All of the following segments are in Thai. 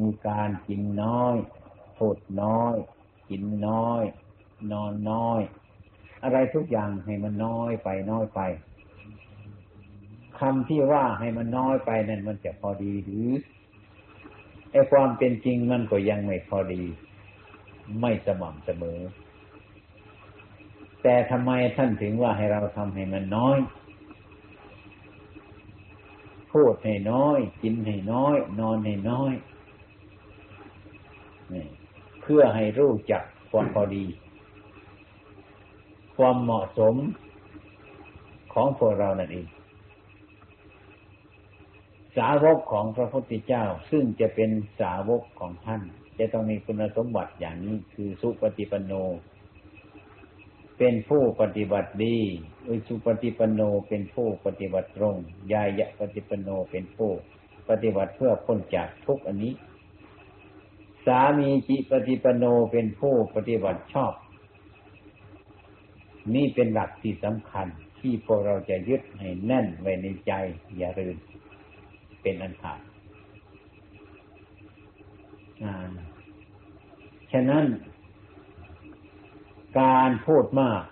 มีการกินน้อยพูดน้อย กินน้อย นอนน้อย อะไรทุกอย่างให้มันน้อยไปน้อยไปคำที่ว่าให้มันน้อยไปนั่นมันจะพอดีหรือไอ้ความเป็นจริงมันก็ยังไม่พอดี ไม่สม่ำเสมอ แต่ทำไมท่านถึงว่าให้เราทำให้มันน้อยพูดให้น้อย กินให้น้อย นอนให้น้อย เพื่อให้รู้จักความพอดี ความเหมาะสมของพวกเรานั่นเองสาวกของพระพุทธเจ้าซึ่งจะเป็นสาวกของท่าน จะต้องมีคุณสมบัติอย่างนี้คือสุปฏิปันโน เป็นผู้ปฏิบัติดีอุสุปฏิปันโนเป็นผู้ปฏิบัติตรง ยายะปฏิปันโนเป็นผู้ปฏิบัติเพื่อพ้นจากทุกอันนี้ สามีจิปฏิปโนเป็นผู้ปฏิบัติชอบ นี่เป็นหลักที่สำคัญที่พวกเราจะยึดให้แน่นไว้ในใจ อย่าลืมเป็นอันขาดฉะนั้น การพูดมาก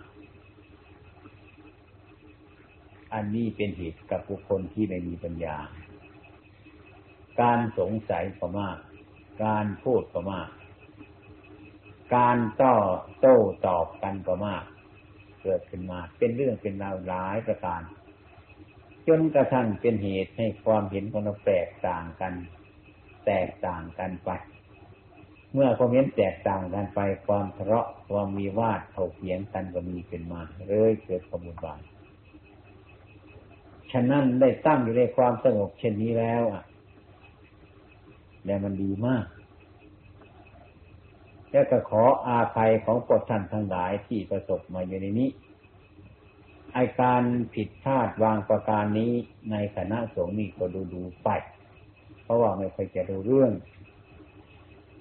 อันนี้เป็นเหตุกับบุคคลที่ไม่มีปัญญา การสงสัยก็มาก การพูดก็มาก การต่อโต้ตอบกันก็มาก เกิดขึ้นมาเป็นเรื่องเป็นราวหลายประการ จนกระทั่งเป็นเหตุให้ความเห็นของเราแตกต่างกัน แตกต่างกันไป เมื่อความเห็นแตกต่างกันไปความทะเลาะความมีวาดถกเถียงกันก็มีขึ้นมาเลยเกิดความวุ่นวายฉะนั้นได้ตั้งอยู่ในความสงบเช่นนี้แล้วอะ แล้วมันดีมาก แล้วก็ขออาภัยของกฎท่านทั้งหลายที่ประสบมาอยู่ในนี้ไอการผิดพลาดวางประการนี้ในคณะสงฆ์นี่ก็ดูดูไป เพราะว่าไม่เคยจะดูเรื่อง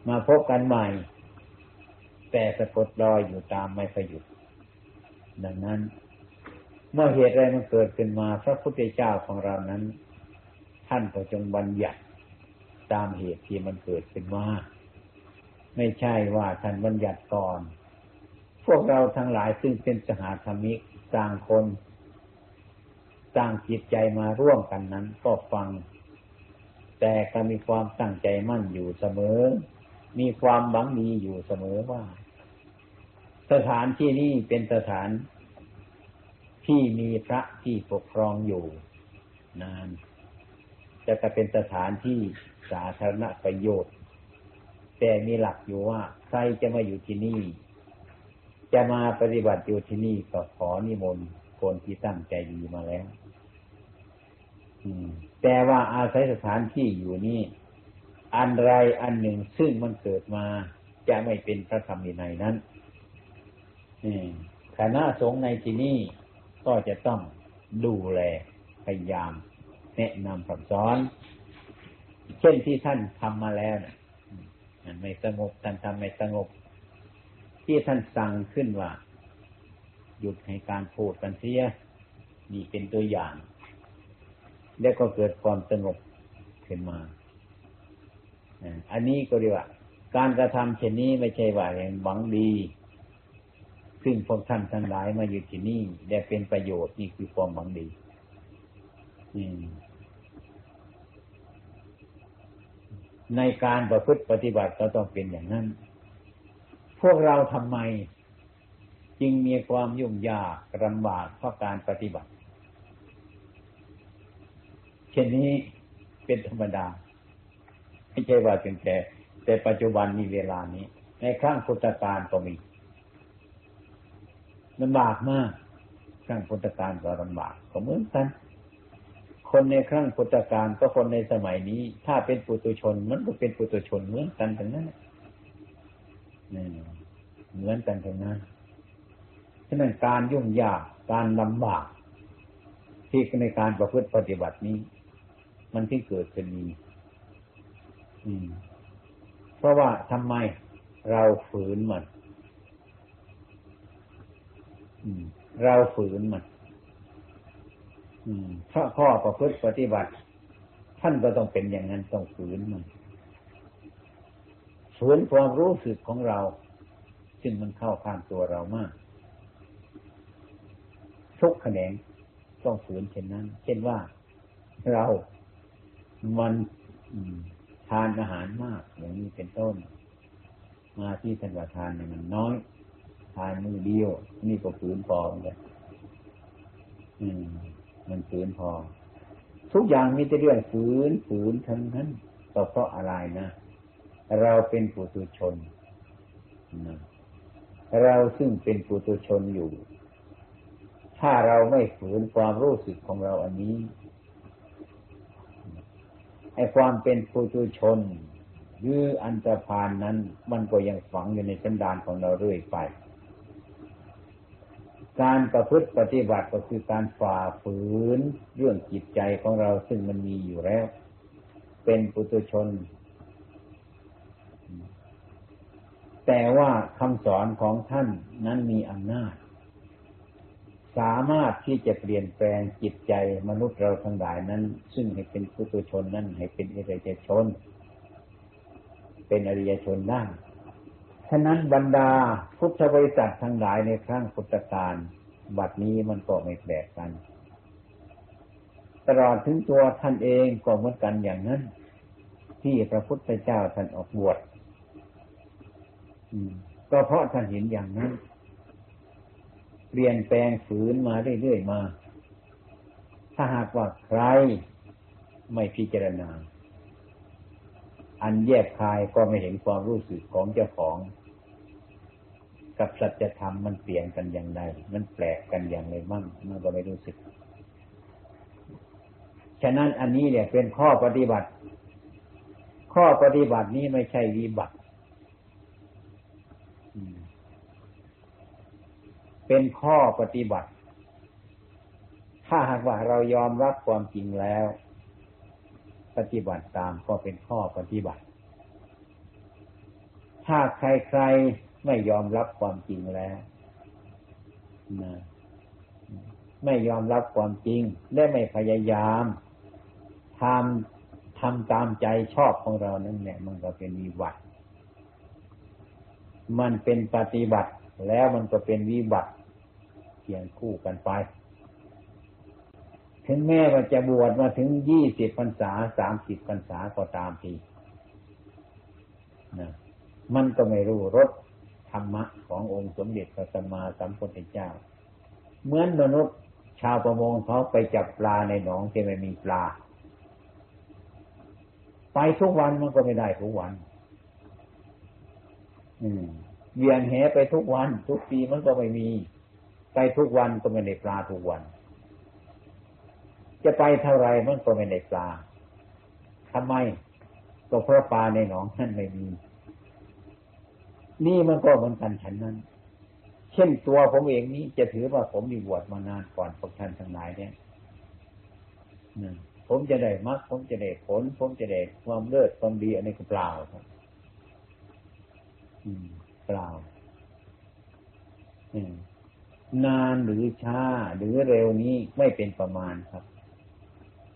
มาพบกันใหม่ แต่สะกดรอยอยู่ตามไม่เคยหยุด ดังนั้น เมื่อเหตุอะไรมันเกิดขึ้นมาพระพุทธเจ้าของเรานั้น ท่านก็จงบัญญัติ ตามเหตุที่มันเกิดขึ้นมาไม่ใช่ว่าท่านบัญญัติก่อน พวกเราทั้งหลายซึ่งเป็นสหธรรมิกต่างคนต่างจิตใจมาร่วมกันนั้นก็ฟัง แต่ก็มีความตั้งใจมั่นอยู่เสมอ มีความหวังดีอยู่เสมอว่า สถานที่นี้เป็นสถานที่มีพระที่ปกครองอยู่นานจะก็เป็นสถานที่ สาธารณประโยชน์ แต่มีหลักอยู่ว่าใครจะมาอยู่ที่นี่ จะมาปฏิบัติอยู่ที่นี่ก็ขอนิมนต์คนที่ตั้งใจดีมาแล้วแต่ว่าอาศัยสถานที่อยู่นี่ อันไรอันหนึ่งซึ่งมันเกิดมาจะไม่เป็นพระธรรมในนั้นคณะสงฆ์ในที่นี้ก็จะต้องดูแลพยายามแนะนำคำสอน เช่นที่ท่านทำมาแล้วนะไม่สงบท่านทำไม่สงบ ที่ท่านสั่งขึ้นว่า หยุดให้การพูดกันเสียนี่เป็นตัวอย่าง แล้วก็เกิดความสงบขึ้นมาอันนี้ก็เรียกว่า การกระทำเช่นนี้ไม่ใช่ว่าอย่างหวังดี ซึ่งพวกท่านทั้งหลายมาอยู่ที่นี่ได้เป็นประโยชน์นี่คือความหวังดี ในการประพฤติปฏิบัติก็ต้องเป็นอย่างนั้น พวกเราทำไม จึงมีความยุ่งยากลำบากเพราะการปฏิบัติ เช่นนี้เป็นธรรมดา ไม่ใช่ว่าเป็นแต่ แต่ปัจจุบันมีเวลานี้ ในครั้งพุทธกาลก็มีลำบากมากครั้งพุทธกาลก็ลำบากก็เหมือนกัน คนในครั้งพุทธกาลก็คนในสมัยนี้ ถ้าเป็นปุตุชนมันก็เป็นปุตุชนเหมือนกันทั้งนั้นเหมือนกันทั้งนั้นฉะนั้นการยุ่งยากการลำบาก ที่ในการประพฤติปฏิบัตินี้ มันที่เกิดขึ้นมีเพราะว่าทำไมเราฝืนมันเราฝืนมัน พราะข้อประพฤติปฏิบัติ ท่านก็ต้องเป็นอย่างนั้นต้องฝืนมันฝืนความรู้สึกของเรา ซึ่งมันเข้าข้างตัวเรามาก ทุกแขนงต้องฝืนเช่นนั้น เช่นว่าเรา มันทานอาหารมาก อย่างนี้เป็นต้น มาที่ทันว่าทานมันน้อย ทานมือเดียว นี่ก็ฝืนพอเลยอืม มันฝืนพอ ทุกอย่างมีแต่เรื่องฝืนฝืนทั้งนั้นก็เพราะอะไรนะ เราเป็นปุถุชนนะเราซึ่งเป็นปุถุชนอยู่ ถ้าเราไม่ฝืนความรู้สึกของเราอันนี้ไอ้ความเป็นปุถุชนหรืออันตรพานนั้น มันก็ยังฝังอยู่ในสันดานของเราเรื่อยไป การประพฤติปฏิบัติก็คือการฝ่าฝืนเรื่องจิตใจของเราซึ่งมันมีอยู่แล้ว เป็นปุถุชน แต่ว่าคำสอนของท่านนั้นมีอำนาจ สามารถที่จะเปลี่ยนแปลงจิตใจมนุษย์เราทั้งหลายนั้น ซึ่งให้เป็นผู้ตุชนนั้นให้เป็นอริยชน เป็นอริยชนได้ะนั้นบรรดาพุทธบริษัททั้งหลายในครั้งพุทธกาลบัดนี้มันก็ไม่แปลกกัน ตลอดถึงตัวท่านเองก็เหมือนกันอย่างนั้น ที่พระพุทธเจ้าท่านออกบวชก็เพราะท่านเห็นอย่างนั้น เปลี่ยนแปลงฝืนมาเรื่อยๆมา ถ้าหากว่าใครไม่พิจารณา อันแยกคายก็ไม่เห็นความรู้สึกของเจ้าของ กับสัจธรรมมันเปลี่ยนกันอย่างไร มันแปลกกันอย่างไรบ้างมันก็ไม่รู้สึก ฉะนั้นอันนี้เนี่ยเป็นข้อปฏิบัติ ข้อปฏิบัตินี้ไม่ใช่วิบัติเป็นข้อปฏิบัติ ถ้าหากว่าเรายอมรับความจริงแล้ว ปฏิบัติตามก็เป็นข้อปฏิบัติ ถ้าใครๆ ไม่ยอมรับความจริงแล้วนะไม่ยอมรับความจริง และไม่พยายามทำทำตามใจชอบของเรานั่นแหละมันก็เป็นวิบัติ มันเป็นปฏิบัติ แล้วมันก็เป็นวิบัติเคียงคู่กันไป ถึงแม้ว่าจะบวชมาถึงยี่สิบพรรษาสามสิบพรรษาก็ตามทีนะมันก็ไม่รู้รส ธรรมะขององค์สมเด็จพระสัมมาสัมพุทธเจ้า เหมือนมนุษย์ชาวประมงเขาไปจับปลาในหนองที่ไม่มีปลา ไปทุกวันมันก็ไม่ได้ทุกวัน อืมเวียนแหไปทุกวัน ทุกปีมันก็ไม่มี ไปทุกวันก็ไม่ได้ปลาทุกวัน จะไปเท่าไรมันก็ไม่ได้ปลาทำไมก็เพราะปลาในหนองนั่นไม่มี นี่มันก็เหมือนกันฉันนั้น เช่นตัวผมเองนี้จะถือว่าผมมีบวชมานานก่อนพวกท่านทั้งหลายเนี่ยผมจะได้มรรคผมจะได้ผล ผมจะได้ความเลิศความดีอันนี้ก็เปล่าครับอืมเปล่านานหรือช้าหรือเร็วนี้ไม่เป็นประมาณครับ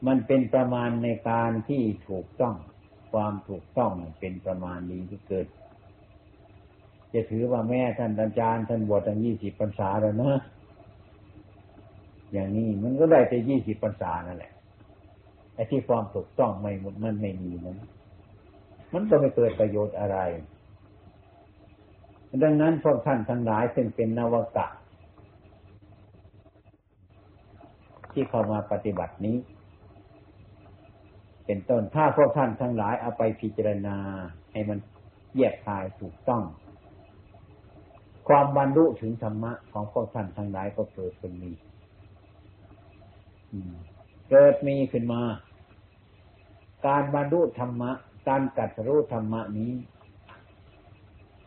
มันเป็นประมาณในการที่ถูกต้อง ความถูกต้องเป็นประมาณนี้ที่เกิด จะถือว่าแม่ท่านอาจารย์ท่านบวชตั้งยี่สิบพรรษาแล้วนะอย่างนี้มันก็ได้แต่ยี่สิบพรรษานั่นแหละไอ้ที่ความถูกต้องไม่มันไม่มีนั้นมันก็ไม่เกิดประโยชน์อะไร ดังนั้นพวกท่านทั้งหลายซึ่งเป็นนวกะ ที่เข้ามาปฏิบัตินี้ เป็นต้นถ้าพวกท่านทั้งหลายเอาไปพิจารณาให้มันแยกคายถูกต้อง ความบรรลุถึงธรรมะของพวกท่านทั้งหลายก็เกิดขึ้นมีเกิดมีขึ้นมา การบรรลุธรรมะ การกัดรู้ธรรมะนี้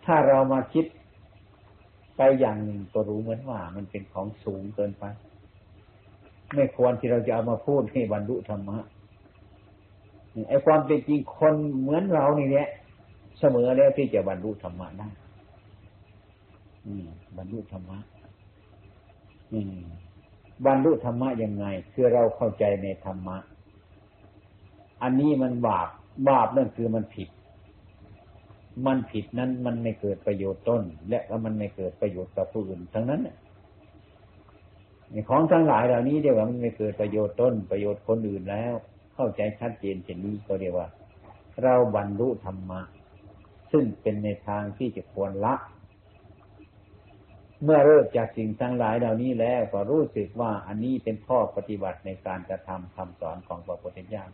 ถ้าเรามาคิดไปอย่างหนึ่งก็รู้เหมือนว่า มันเป็นของสูงเกินไป ไม่ควรที่เราจะเอามาพูดให้บรรลุธรรมะไอ้ความเป็นจริงคนเหมือนเรานี่เนี่ยเสมอแล้วที่จะบรรลุธรรมะได้ บรรลุธรรมะบรรลุธรรมะยังไง คือเราเข้าใจในธรรมะ อันนี้มันบาปบาปนั่นคือมันผิด มันผิดนั้นมันไม่เกิดประโยชน์ต้น และก็มันไม่เกิดประโยชน์กับผู้อื่นทั้งนั้นของทั้งหลายเหล่านี้เดียวมันไม่เกิดประโยชน์ต้น ประโยชน์คนอื่นแล้ว เข้าใจชัดเจนเช่นนี้ก็เรียกว่า เราบรรลุธรรมะซึ่งเป็นในทางที่จะควรละ เมื่อเลิกจากสิ่งทั้งหลายเหล่านี้แล้วก็รู้สึกว่าอันนี้เป็นข้อปฏิบัติในการกระทำคำสอนของพระพุทธเจ้า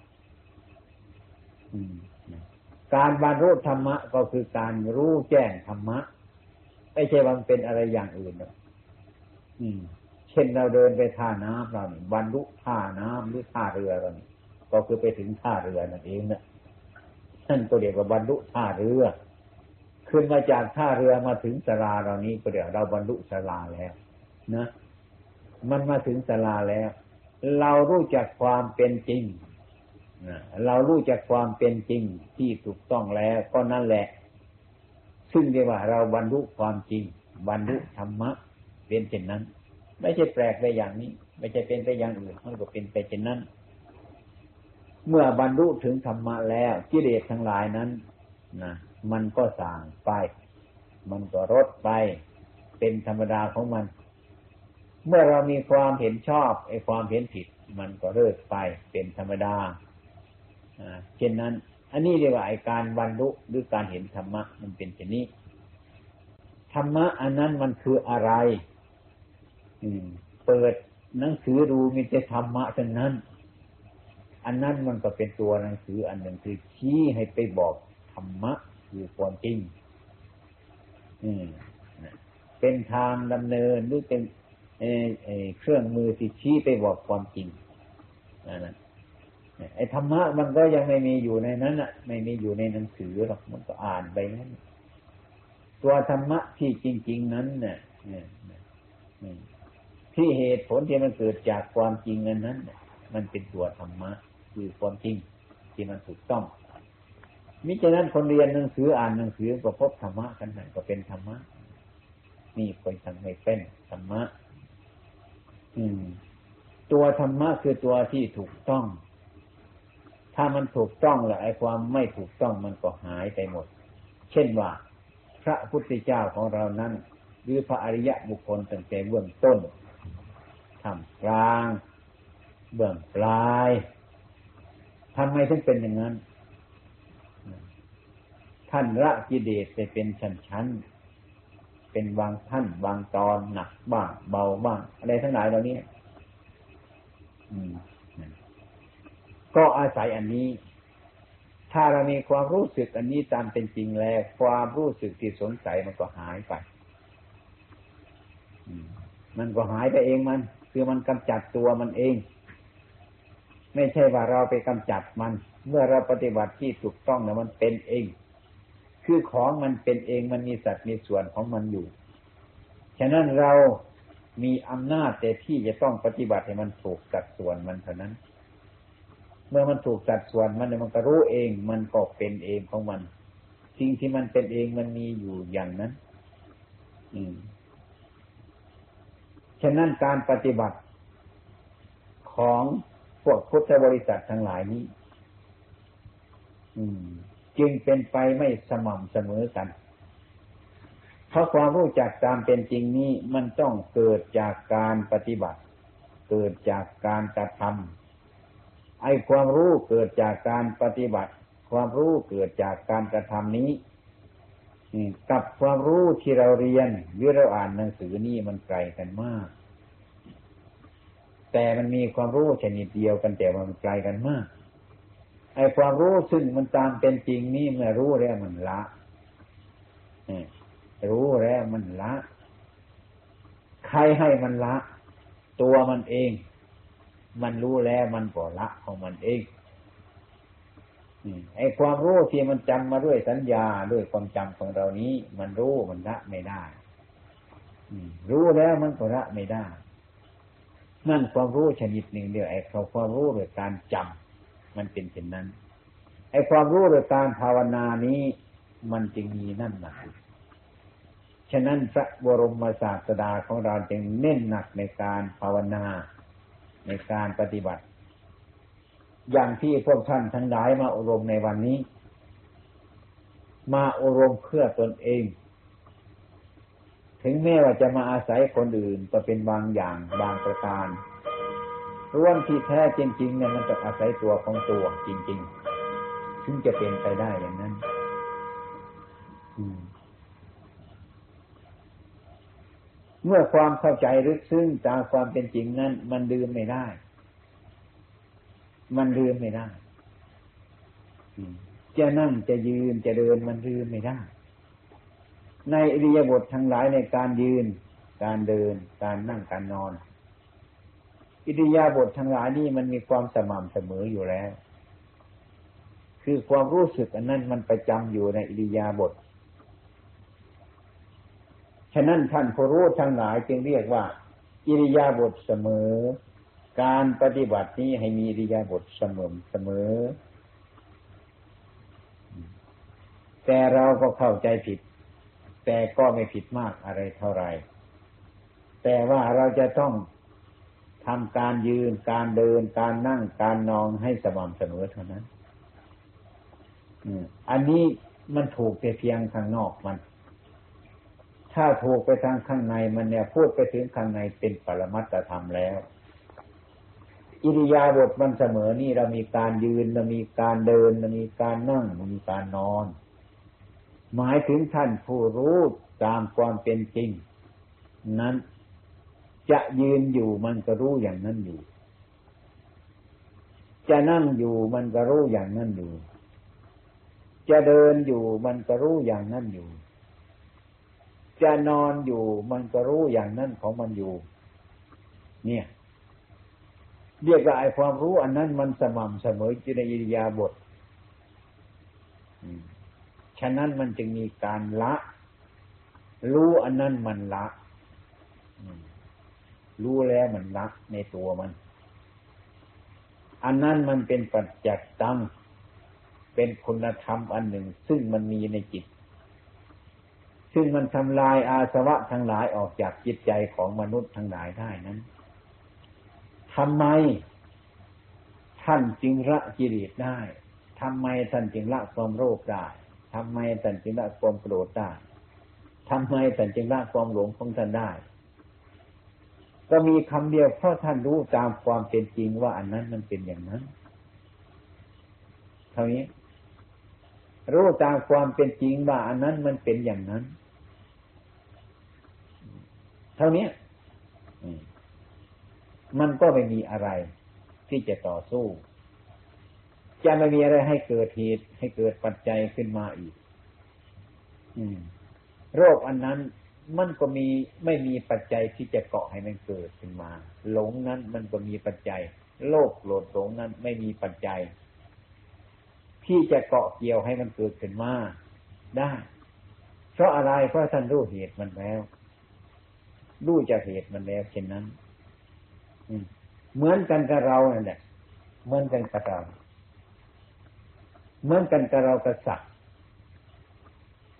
การบรรลุธรรมะก็คือการรู้แจ้งธรรมะ ไม่ใช่ว่าเป็นอะไรอย่างอื่นหรอกเช่นเราเดินไปท่าน้ำเราบรรลุท่าน้ำหรือท่าเรือเราก็คือไปถึงท่าเรือนั่นเองนะท่านก็เรียกว่าบรรลุท่าเรือ ขึ้นมาจากท่าเรือมาถึงสลาเรานี้ก็เรียกเราบรรลุสลาแล้วนะมันมาถึงสลาแล้ว เรารู้จักความเป็นจริงเรารู้จักความเป็นจริงที่ถูกต้องแล้วก็นั่นแหละ ซึ่งเรียกว่าเราบรรลุความจริง บรรลุธรรมะเป็นเช่นนั้น ไม่ใช่แปลกไปอย่างนี้ ไม่ใช่เป็นไปอย่างอื่นมันก็เป็นไปเช่นนั้น เมื่อบรรลุถึงธรรมะแล้วกิเลสทั้งหลายนั้นนะ มันก็สางไป มันก็ลดไป เป็นธรรมดาของมัน เมื่อเรามีความเห็นชอบไอ้ความเห็นผิด มันก็เลิกไปเป็นธรรมดาเช่นนั้น อันนี้เรียกว่าไอการบรรลุหรือการเห็นธรรมะมันเป็นเช่นนี้ธรรมะอันนั้นมันคืออะไร อืม เปิดหนังสือดูมีแต่ธรรมะเท่านั้น อันนั้นมันก็เป็นตัวหนังสืออันหนึ่งคือชี้ให้ไปบอกธรรมะ คือความจริงอืมเป็นทางดำเนินหรือเป็นเครื่องมือที่ชี้ไปบอกความจริงนั่นไอ้ธรรมะมันก็ยังไม่มีอยู่ในนั้นอะ ไม่มีอยู่ในหนังสือหรอกมันก็อ่านไปนั้นตัวธรรมะที่จริง ๆ นั้นเนี่ยที่เหตุผลที่มันเกิดจากความจริงนั้นนั้นมันเป็นตัวธรรมะ คือความจริงที่มันถูกต้อง มิฉะนั้นคนเรียนหนังสืออ่านหนังสือก็พบธรรมะกันหนก็เป็นธรรมะนี่คนทำไม่เป็นธรรมะ อืม ตัวธรรมะคือตัวที่ถูกต้อง ถ้ามันถูกต้องแล้วไอ้ความไม่ถูกต้องมันก็หายไปหมด เช่นว่า พระพุทธเจ้าของเรานั้น หรือพระอริยะบุคคลตั้งแต่เบื้องต้นทำกลาง เบื้องปลายทำไมถึงเป็นอย่างนั้น ท่านละกิเลสไปเป็นชั้นๆ เป็นบางท่านบางตอนหนักบ้างเบาบ้างอะไรทั้งหลายเหล่านี้ก็อาศัยอันนี้ ถ้าเรามีความรู้สึกอันนี้ตามเป็นจริงแล้ว ความรู้สึกที่สงสัยมันก็หายไปมันก็หายไปเองมัน คือมันกำจัดตัวมันเอง ไม่ใช่ว่าเราไปกำจัดมัน เมื่อเราปฏิบัติที่ถูกต้องแล้วมันเป็นเอง คือของมันเป็นเองมันมีสัตว์มีส่วนของมันอยู่ ฉะนั้นเรามีอำนาจแต่ที่จะต้องปฏิบัติให้มันถูกสัดส่วนมันเท่านั้น เมื่อมันถูกสัดส่วนมันมันก็รู้เอง มันก็เป็นเองของมัน สิ่งที่มันเป็นเองมันมีอยู่อย่างนั้น อืม ฉะนั้นการปฏิบัติของพวกพุทธบริษัททั้งหลายนี้ อืม จึงเป็นไปไม่สม่ำเสมอกัน เพราะความรู้จักตามเป็นจริงนี้มันต้องเกิดจากการปฏิบัติ เกิดจากการกระทำไอ้ความรู้เกิดจากการปฏิบัติ ความรู้เกิดจากการกระทำนี้กับความรู้ที่เราเรียนหรือเราอ่านหนังสือนี่มันไกลกันมาก แต่มันมีความรู้ชนิดเดียวกันแต่มันไกลกันมาก ไอ้ความรู้ซึ่งมันตามเป็นจริงนี่เมื่อรู้แล้วมันละรู้แล้วมันละ ใครให้มันละ ตัวมันเอง มันรู้แล้วมันก็ละของมันเองไอ้ความรู้ที่มันจำมาด้วยสัญญาด้วยความจำของเรานี้ มันรู้มันละไม่ได้รู้แล้วมันก็ละไม่ได้ นั่นความรู้ชนิดหนึ่งเดียวไอ้เขาความรู้โดยการจำ มันเป็นเช่นนั้นไอ้ความรู้โดยการภาวนานี้ มันจึงมีนั่นหนักฉะนั้นพระบรมศาสดาของเราจึงเน้นหนักในการภาวนาในการปฏิบัติ อย่างที่พวกท่านทั้งหลายมาอบรมในวันนี้ มาอบรมเพื่อตนเอง ถึงแม้ว่าจะมาอาศัยคนอื่นก็เป็นบางอย่างบางประการ ร่วมที่แท้จริงๆเนี่ยมันต้องอาศัยตัวของตัวจริงๆถึงจะเป็นไปได้อย่างนั้นเมื่อความเข้าใจลึกซึ้งตามความเป็นจริงนั้น มันลืมไม่ได้ มันลืมไม่ได้จะนั่งจะยืนจะเดินมันลืมไม่ได้ ในอริยบททั้งหลายในการยืน การเดิน การนั่งการนอน อิริยาบถททั้งหลายนี่มันมีความสม่ำเสมออยู่แล้ว คือความรู้สึกอันนั้นมันประจำอยู่ในอิริยาบถฉะนั้นท่านผู้รู้ทั้งหลายจึงเรียกว่า อิริยาบถเสมอ การปฏิบัตินี้ให้มีอิริยาบถเสมอเสมอ แต่เราก็เข้าใจผิด แต่ก็ไม่ผิดมากอะไรเท่าไหร่แต่ว่าเราจะต้อง ทำการยืนการเดินการนั่งการนอนให้สม่ำเสมอเท่านั้นอันนี้มันถูกแต่เพียงข้างนอกมัน ถ้าถูกไปทางข้างในมันเนี่ยพูดไปถึงข้างในเป็นปรมัตธรรมแล้ว อิริยาบถมันเสมอนี่เรามีการยืนเรามีการเดินเรามีการนั่งเรามีการนอน หมายถึงท่านผู้รู้ตามความเป็นจริง นั้น จะยืนอยู่มันก็รู้อย่างนั้นอยู่ จะนั่งอยู่มันก็รู้อย่างนั้นอยู่ จะเดินอยู่มันก็รู้อย่างนั้นอยู่ จะนอนอยู่มันก็รู้อย่างนั้นของมันอยู่ เนี่ยเรียกว่าไอ้ความรู้อันนั้นมันสม่ำเสมอจิในอิริยาบถฉะนั้นมันจึงมีการละ รู้อันนั้นมันละ รู้แล้วมันรักในตัวมัน อันนั้นมันเป็นปัจจักตังเป็นคุณธรรมอันหนึ่ง ซึ่งมันมีในจิต ซึ่งมันทำลายอาสวะทั้งหลายออกจากจิตใจของมนุษย์ทั้งหลายได้นั้นทำไม ท่านจึงละกิเลสได้ทำไมท่านจึงละความโรคได้ทำไมท่านจึงละความโกรธได้ทำไมท่านจึงละความหลงของท่านได้ ก็มีคำเดียวเพราะท่านรู้ตามความเป็นจริงว่าอันนั้นมันเป็นอย่างนั้นเท่านี้ รู้ตามความเป็นจริงว่าอันนั้นมันเป็นอย่างนั้น เท่านี้มันก็ไม่มีอะไรที่จะต่อสู้ จะไม่มีอะไรให้เกิดเหตุให้เกิดปัจจัยขึ้นมาอีกโรคอันนั้น มันก็มีไม่มีปัจจัยที่จะเกาะให้มันเกิดขึ้นมา หลงนั้นมันก็มีปัจจัย โลภโกรธหลงนั้นไม่มีปัจจัย ที่จะเกาะเกี่ยวให้มันเกิดขึ้นมาได้ เพราะอะไรเพราะท่านรู้เหตุมันแล้วรู้จากเหตุมันแล้วเช่นนั้นเหมือนกันกับเราเนี่ยเหมือนกันกับเราเหมือนกันกับเรากระสัก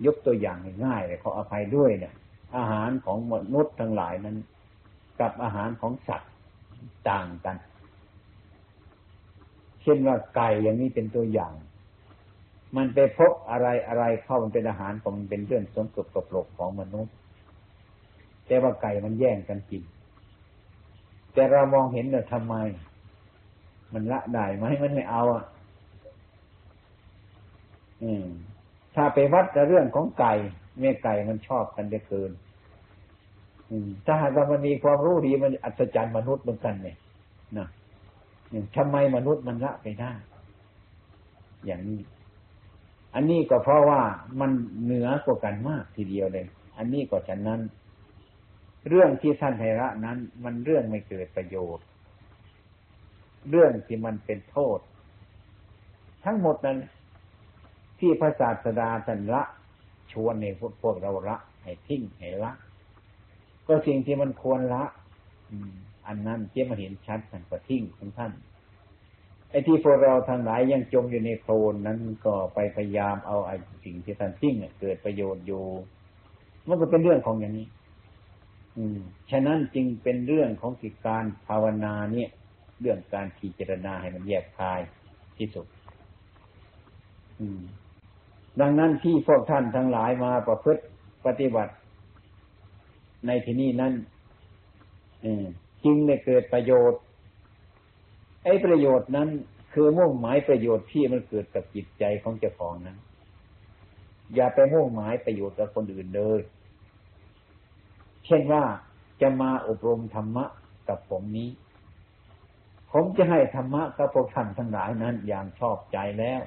ยกตัวอย่างง่ายเลยขออภัยด้วยเนี่ย อาหารของมนุษย์ทั้งหลายนั้น กับอาหารของสัตว์ต่างกัน เช่นว่าไก่อย่างนี้เป็นตัวอย่าง มันไปพบอะไรอะไรเข้ามันเป็นอาหารของมันเป็นเรื่องสมกบกับโลกของมนุษย์ แต่ว่าไก่มันแย่งกันกิน แต่เรามองเห็นเนี่ยทำไม มันละได้ไหมมันไม่เอาอะอืมถ้าไปวัดเรื่องของไก่แม่ไก่มันชอบกันได้เกิน ถ้าหากว่ามันมีความรู้ดีมันอัศจรรย์มนุษย์เหมือนกันเนี่ยนะทำไมมนุษย์มันละไปได้อย่างนี้ อันนี้ก็เพราะว่ามันเหนือกว่ากันมากทีเดียวเลย อันนี้ก็ฉะนั้น เรื่องที่ท่านไทระนั้น มันเรื่องไม่เกิดประโยชน์ เรื่องที่มันเป็นโทษ ทั้งหมดนั้น ที่พระศาสดาท่านละ ชวนในพวกเราละให้ทิ้งให้ละ ก็สิ่งที่มันควรละอันนั้นเจ้มาเห็นชัดท่านก็ทิ้งของท่านไอ้ที่พวกเราทางหลายยังจมอยู่ในโคลนนั้นก็ไปพยายามเอาไอ้สิ่งที่ท่านทิ้งเกิดประโยชน์อยู่มันก็เป็นเรื่องของอย่างนี้ อืม ฉะนั้นจึงเป็นเรื่องของกิจการภาวนาเนี่ย เรื่องการพิจารณาให้มันแยกคายที่สุด อืม ดังนั้นที่พวกท่านทั้งหลายมาประพฤติปฏิบัติ ในที่นี้นั้นจึงได้เกิดประโยชน์ ไอ้ประโยชน์นั้น คือมุ่งหมายประโยชน์ที่มันเกิดกับจิตใจของเจ้าของนั้น อย่าไปมุ่งหมายประโยชน์กับคนอื่นเลย เช่นว่าจะมาอบรมธรรมะกับผมนี้ ผมจะให้ธรรมะกับพวกท่านทั้งหลายนั้น อย่างชอบใจแล้ว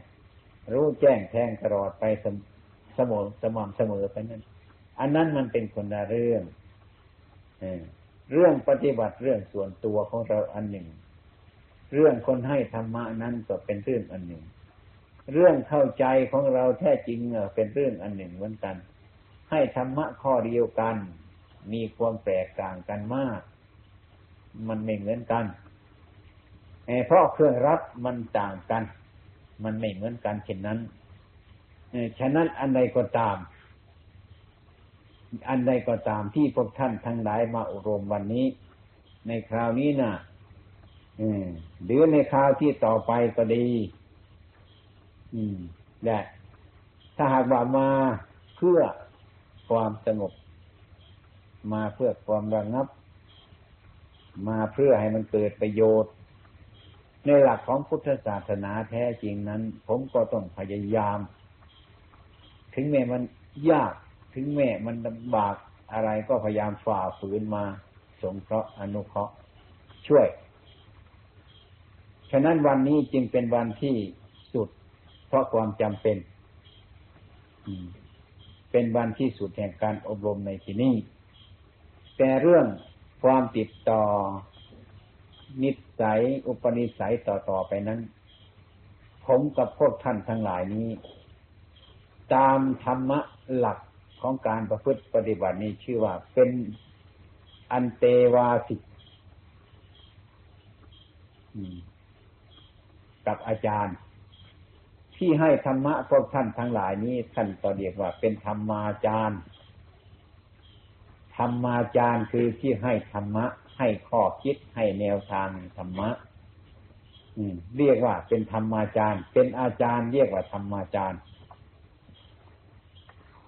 รู้แจ้งแทงตลอดไปเสมอสม่ำเสมอไปนั้น อันนั้นมันเป็นคนละเรื่อง เรื่องปฏิบัติเรื่องส่วนตัวของเราอันหนึ่ง เรื่องคนให้ธรรมะนั้นก็เป็นเรื่องอันหนึ่ง เรื่องเข้าใจของเราแท้จริงเป็นเรื่องอันหนึ่งเหมือนกัน ให้ธรรมะข้อเดียวกัน มีความแตกต่างกันมาก มันไม่เหมือนกันเพราะเครื่องรับมันต่างกัน มันไม่เหมือนกันเช่นนั้นฉะนั้นอันใดก็ตาม อันใดก็ตามที่พวกท่านทั้งหลายมาอบรมวันนี้ ในคราวนี้นะ่ะหรือในคราวที่ต่อไปก็ดี อืมและถ้าหากว่ามาเพื่อความสงบ มาเพื่อความระงับ มาเพื่อให้มันเกิดประโยชน์ ในหลักของพุทธศาสนาแท้จริงนั้น ผมก็ต้องพยายาม ถึงแม้มันยาก ถึงแม้มันลำบากอะไรก็พยายามฝ่าฝืนมาสงเคราะห์อนุเคราะห์ช่วย ฉะนั้นวันนี้จึงเป็นวันที่สุด เพราะความจำเป็น เป็นวันที่สุดแห่งการอบรมในที่นี้ แต่เรื่องความติดต่อ นิสัย อุปนิสัยต่อๆไปนั้น ผมกับพวกท่านทั้งหลายนี้ ตามธรรมะหลัก ของการประพฤติปฏิบัตินี้ชื่อว่าเป็นอันเตวาสิกกับอาจารย์ ที่ให้ธรรมะพวกท่านทั้งหลายนี้ท่านก็เรียกว่า เป็นธรรมาจารย์ธรรมาจารย์คือที่ให้ธรรมะ ให้ข้อคิดให้แนวทางธรรมะเรียกว่าเป็นธรรมาจารย์ เป็นอาจารย์ เรียกว่าธรรมาจารย์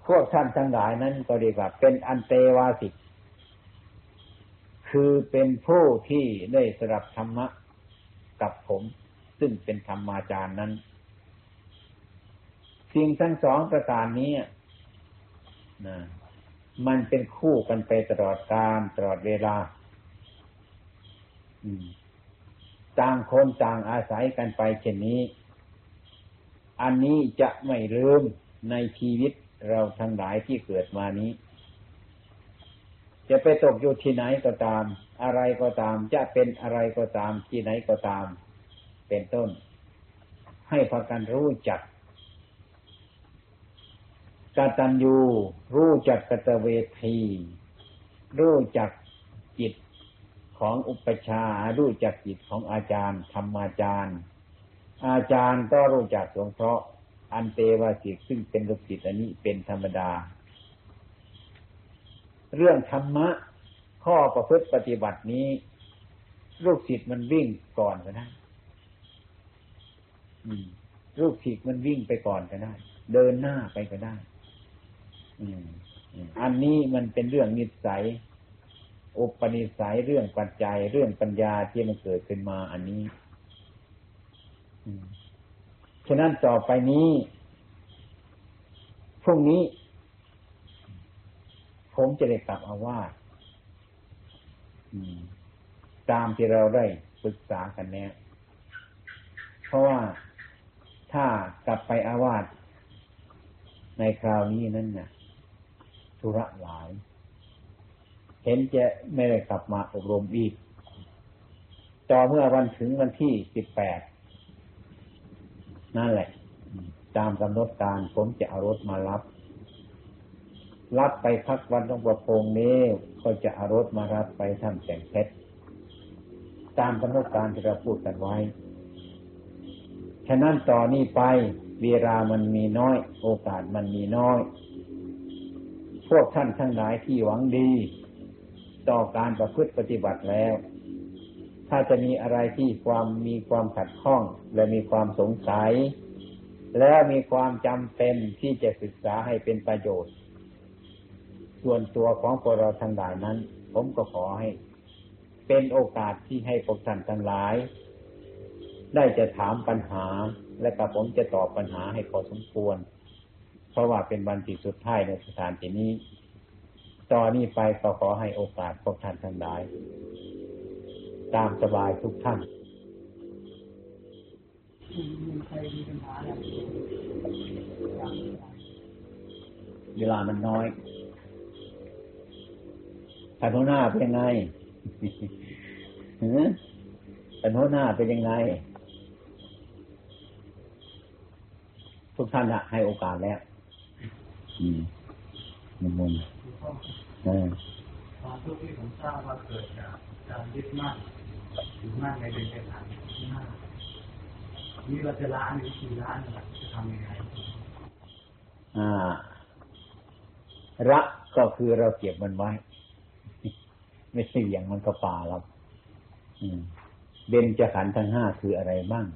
พวกท่านทั้งหลายนั้นก็เรียกว่าเป็นอันเตวาสิก คือเป็นผู้ที่ได้สรับธรรมะกับผม ซึ่งเป็นธรรมาจารย์นั้นสิ่งทั้งสองประการนี้นะมันเป็นคู่กันไปตลอดกาลตลอดเวลาต่างคนต่างอาศัยกันไปเช่นนี้ อันนี้จะไม่ลืมในชีวิต เราทั้งหลายที่เกิดมานี้ จะไปตกอยู่ที่ไหนก็ตาม อะไรก็ตาม จะเป็นอะไรก็ตาม ที่ไหนก็ตาม เป็นต้น ให้พากันรู้จักกตัญญูรู้จักกตเวที รู้จักจิตของอุปชา รู้จักจิตของอาจารย์ธรรมอาจารย์ อาจารย์ก็รู้จักสงเคราะห์ อันเตวาสิกซึ่งเป็นลูกศิษย์อันนี้เป็นธรรมดา เรื่องธรรมะ ข้อประพฤติปฏิบัตินี้ ลูกศิษย์มันวิ่งก่อนก็ได้ลูกศิษย์มันวิ่งไปก่อนก็ได้ เดินหน้าไปก็ได้อันนี้มันเป็นเรื่องนิสัยอุปนิสัยเรื่องปัจจัย เรื่องปัญญาที่มันเกิดขึ้นมาอันนี้ ฉะนั้นต่อไปนี้พรุ่งนี้ ผมจะได้กลับอาว่าตามที่เราได้ปรึกษากันแน่เพราะว่าถ้ากลับไปอาวาสในคราวนี้นั่นน่ะธุระหลาย เห็นจะไม่ได้กลับมาอบรมอีก ต่อเมื่อวันถึงวันที่สิบแปด นั่นแหละ ตามกำหนดการผมจะเอารถมารับ รับไปพักวันต้องประพงนี้ก็จะเอารถมารับไปทำแสงเพชรตามกำหนดการที่เราพูดกันไว้ ฉะนั้นต่อนนี้ไปเวลามันมีน้อย โอกาสมันมีน้อย พวกท่านทั้งหลายที่หวังดี ต่อการประพฤติปฏิบัติแล้ว ถ้าจะมีอะไรที่ความมีความขัดข้อง และมีความสงสัย แล้วมีความจำเป็นที่จะศึกษาให้เป็นประโยชน์ ส่วนตัวของพวกเราทั้งหลายนั้น ผมก็ขอให้ เป็นโอกาสที่ให้พวกท่านทั้งหลาย ได้จะถามปัญหา และกับผมจะตอบปัญหาให้พอสมควร เพราะว่าเป็นวันที่สุดท้ายในสถานที่นี้ ต่อนนี้ไปก็ขอให้โอกาสพวกท่านทั้งหลาย ตามสบายทุกท่านเวลามันน้อยปัญหาหน้าเป็นยังไงปัญหาหน้าเป็นยังไง ทุกท่านอะให้โอกาสแล้ว อืมมุนมุนความทุกข์ที่ผมทราบว่าเกิดจากการยึดมั่น ถือมั่นในเป็นเจ้าขันที่ห้านี่เราจะล้างวิธีล้างจะทำยังไงอ่า รักก็คือเราเก็บมันไว้ ไม่ใช่อย่างมันก็ป่าเราเบญจขันทั้งห้าคืออะไรบ้าง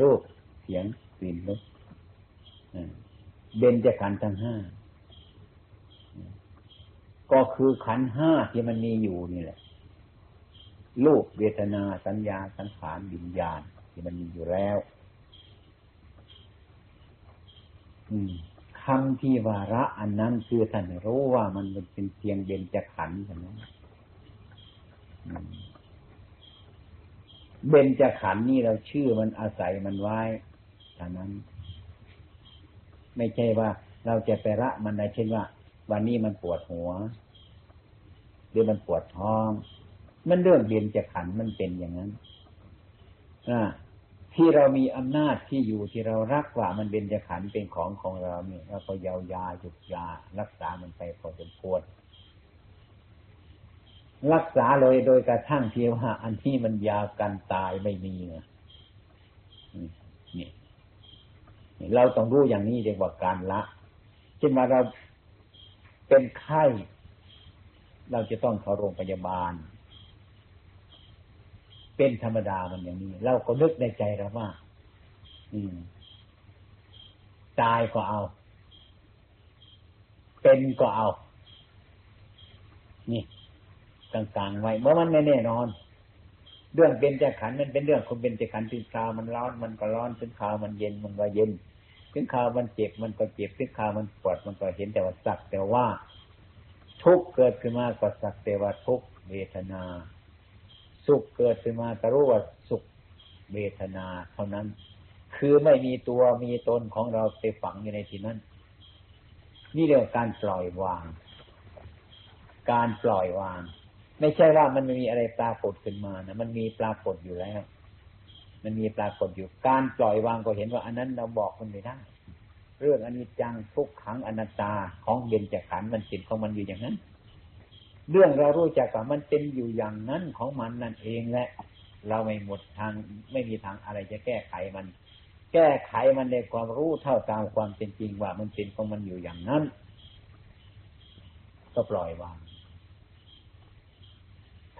รูปเสียงกลิ่นรสเบญจขันทั้งห้าก็คือขันห้าที่มันมีอยู่นี่แหละ รูปเวทนาสัญญาสังขารวิญญาณ ที่มันมีอยู่แล้ว อืมคำที่วาระอันนั้นคือท่านรู้ว่ามันเป็นเพียงเบญจขันธ์เท่านั้นเบญจขันธ์นี่เราชื่อมันอาศัยมันไว้ท่านั้น ไม่ใช่ว่าเราจะไปละมันได้เช่นว่า วันนี้มันปวดหัว หรือมันปวดท้อง มันเรื่องเบียนจะขันมันเป็นอย่างนั้นอที่เรามีอำนาจที่อยู่ที่เรารักว่ามันเป็นจะขันเป็นของของเราเนี่ยเราก็เยาวยาหยุดยา รักษามันไปพอสมควรรักษาเลยโดยกระทั่งเที่ว่าอันที่มันยากันตายไม่มีเนี่ยนี่เราต้องรู้อย่างนี้เรียกว่าการละเช่นว่าเราเป็นไข้ เราจะต้องเข้าโรงพยาบาล เป็นธรรมดามันอย่างนี้ เราก็นึกในใจเราว่าอืม ตายก็เอา เป็นก็เอา นี่กลางๆไว้เมื่อมันไม่แน่นอน เรื่องเป็นจะขันมันเป็นเรื่องคนเป็นจะขันถึงคราวมันร้อนมันก็ร้อนถึงคราวมันเย็นมันก็เย็นถึงคราวมันเจ็บมันก็เจ็บถึงคราวมันปวดมันก็เห็นแต่ว่าสักแต่ว่าทุกเกิดขึ้นมาก็สักแต่ว่าทุกเวทนา สุขเกิดขึ้นมาก็รู้ว่าสุขเวทนาเท่านั้น คือไม่มีตัวมีตนของเราไปฝังอยู่ในที่นั้น นี่เรียกว่าการปล่อยวาง การปล่อยวาง ไม่ใช่ว่ามันไม่มีอะไรปรากฏขึ้นมานะมันมีปรากฏอยู่แล้ว มันมีปรากฏอยู่ การปล่อยวางก็เห็นว่า อันนั้นเราบอกมันไม่ได้เรื่องอนิจจังทุกขังอนัตตาของเบญจขันธ์มันเป็นของมันอยู่อย่างนั้น เรื่องเรารู้จักว่ามันเป็นอยู่อย่างนั้นของมันนั่นเองแหละ เราไม่หมดทางไม่มีทางอะไรจะแก้ไขมัน แก้ไขมันในความรู้เท่าตามความเป็นจริงว่ามันเป็นของมันอยู่อย่างนั้น ก็ปล่อยวาง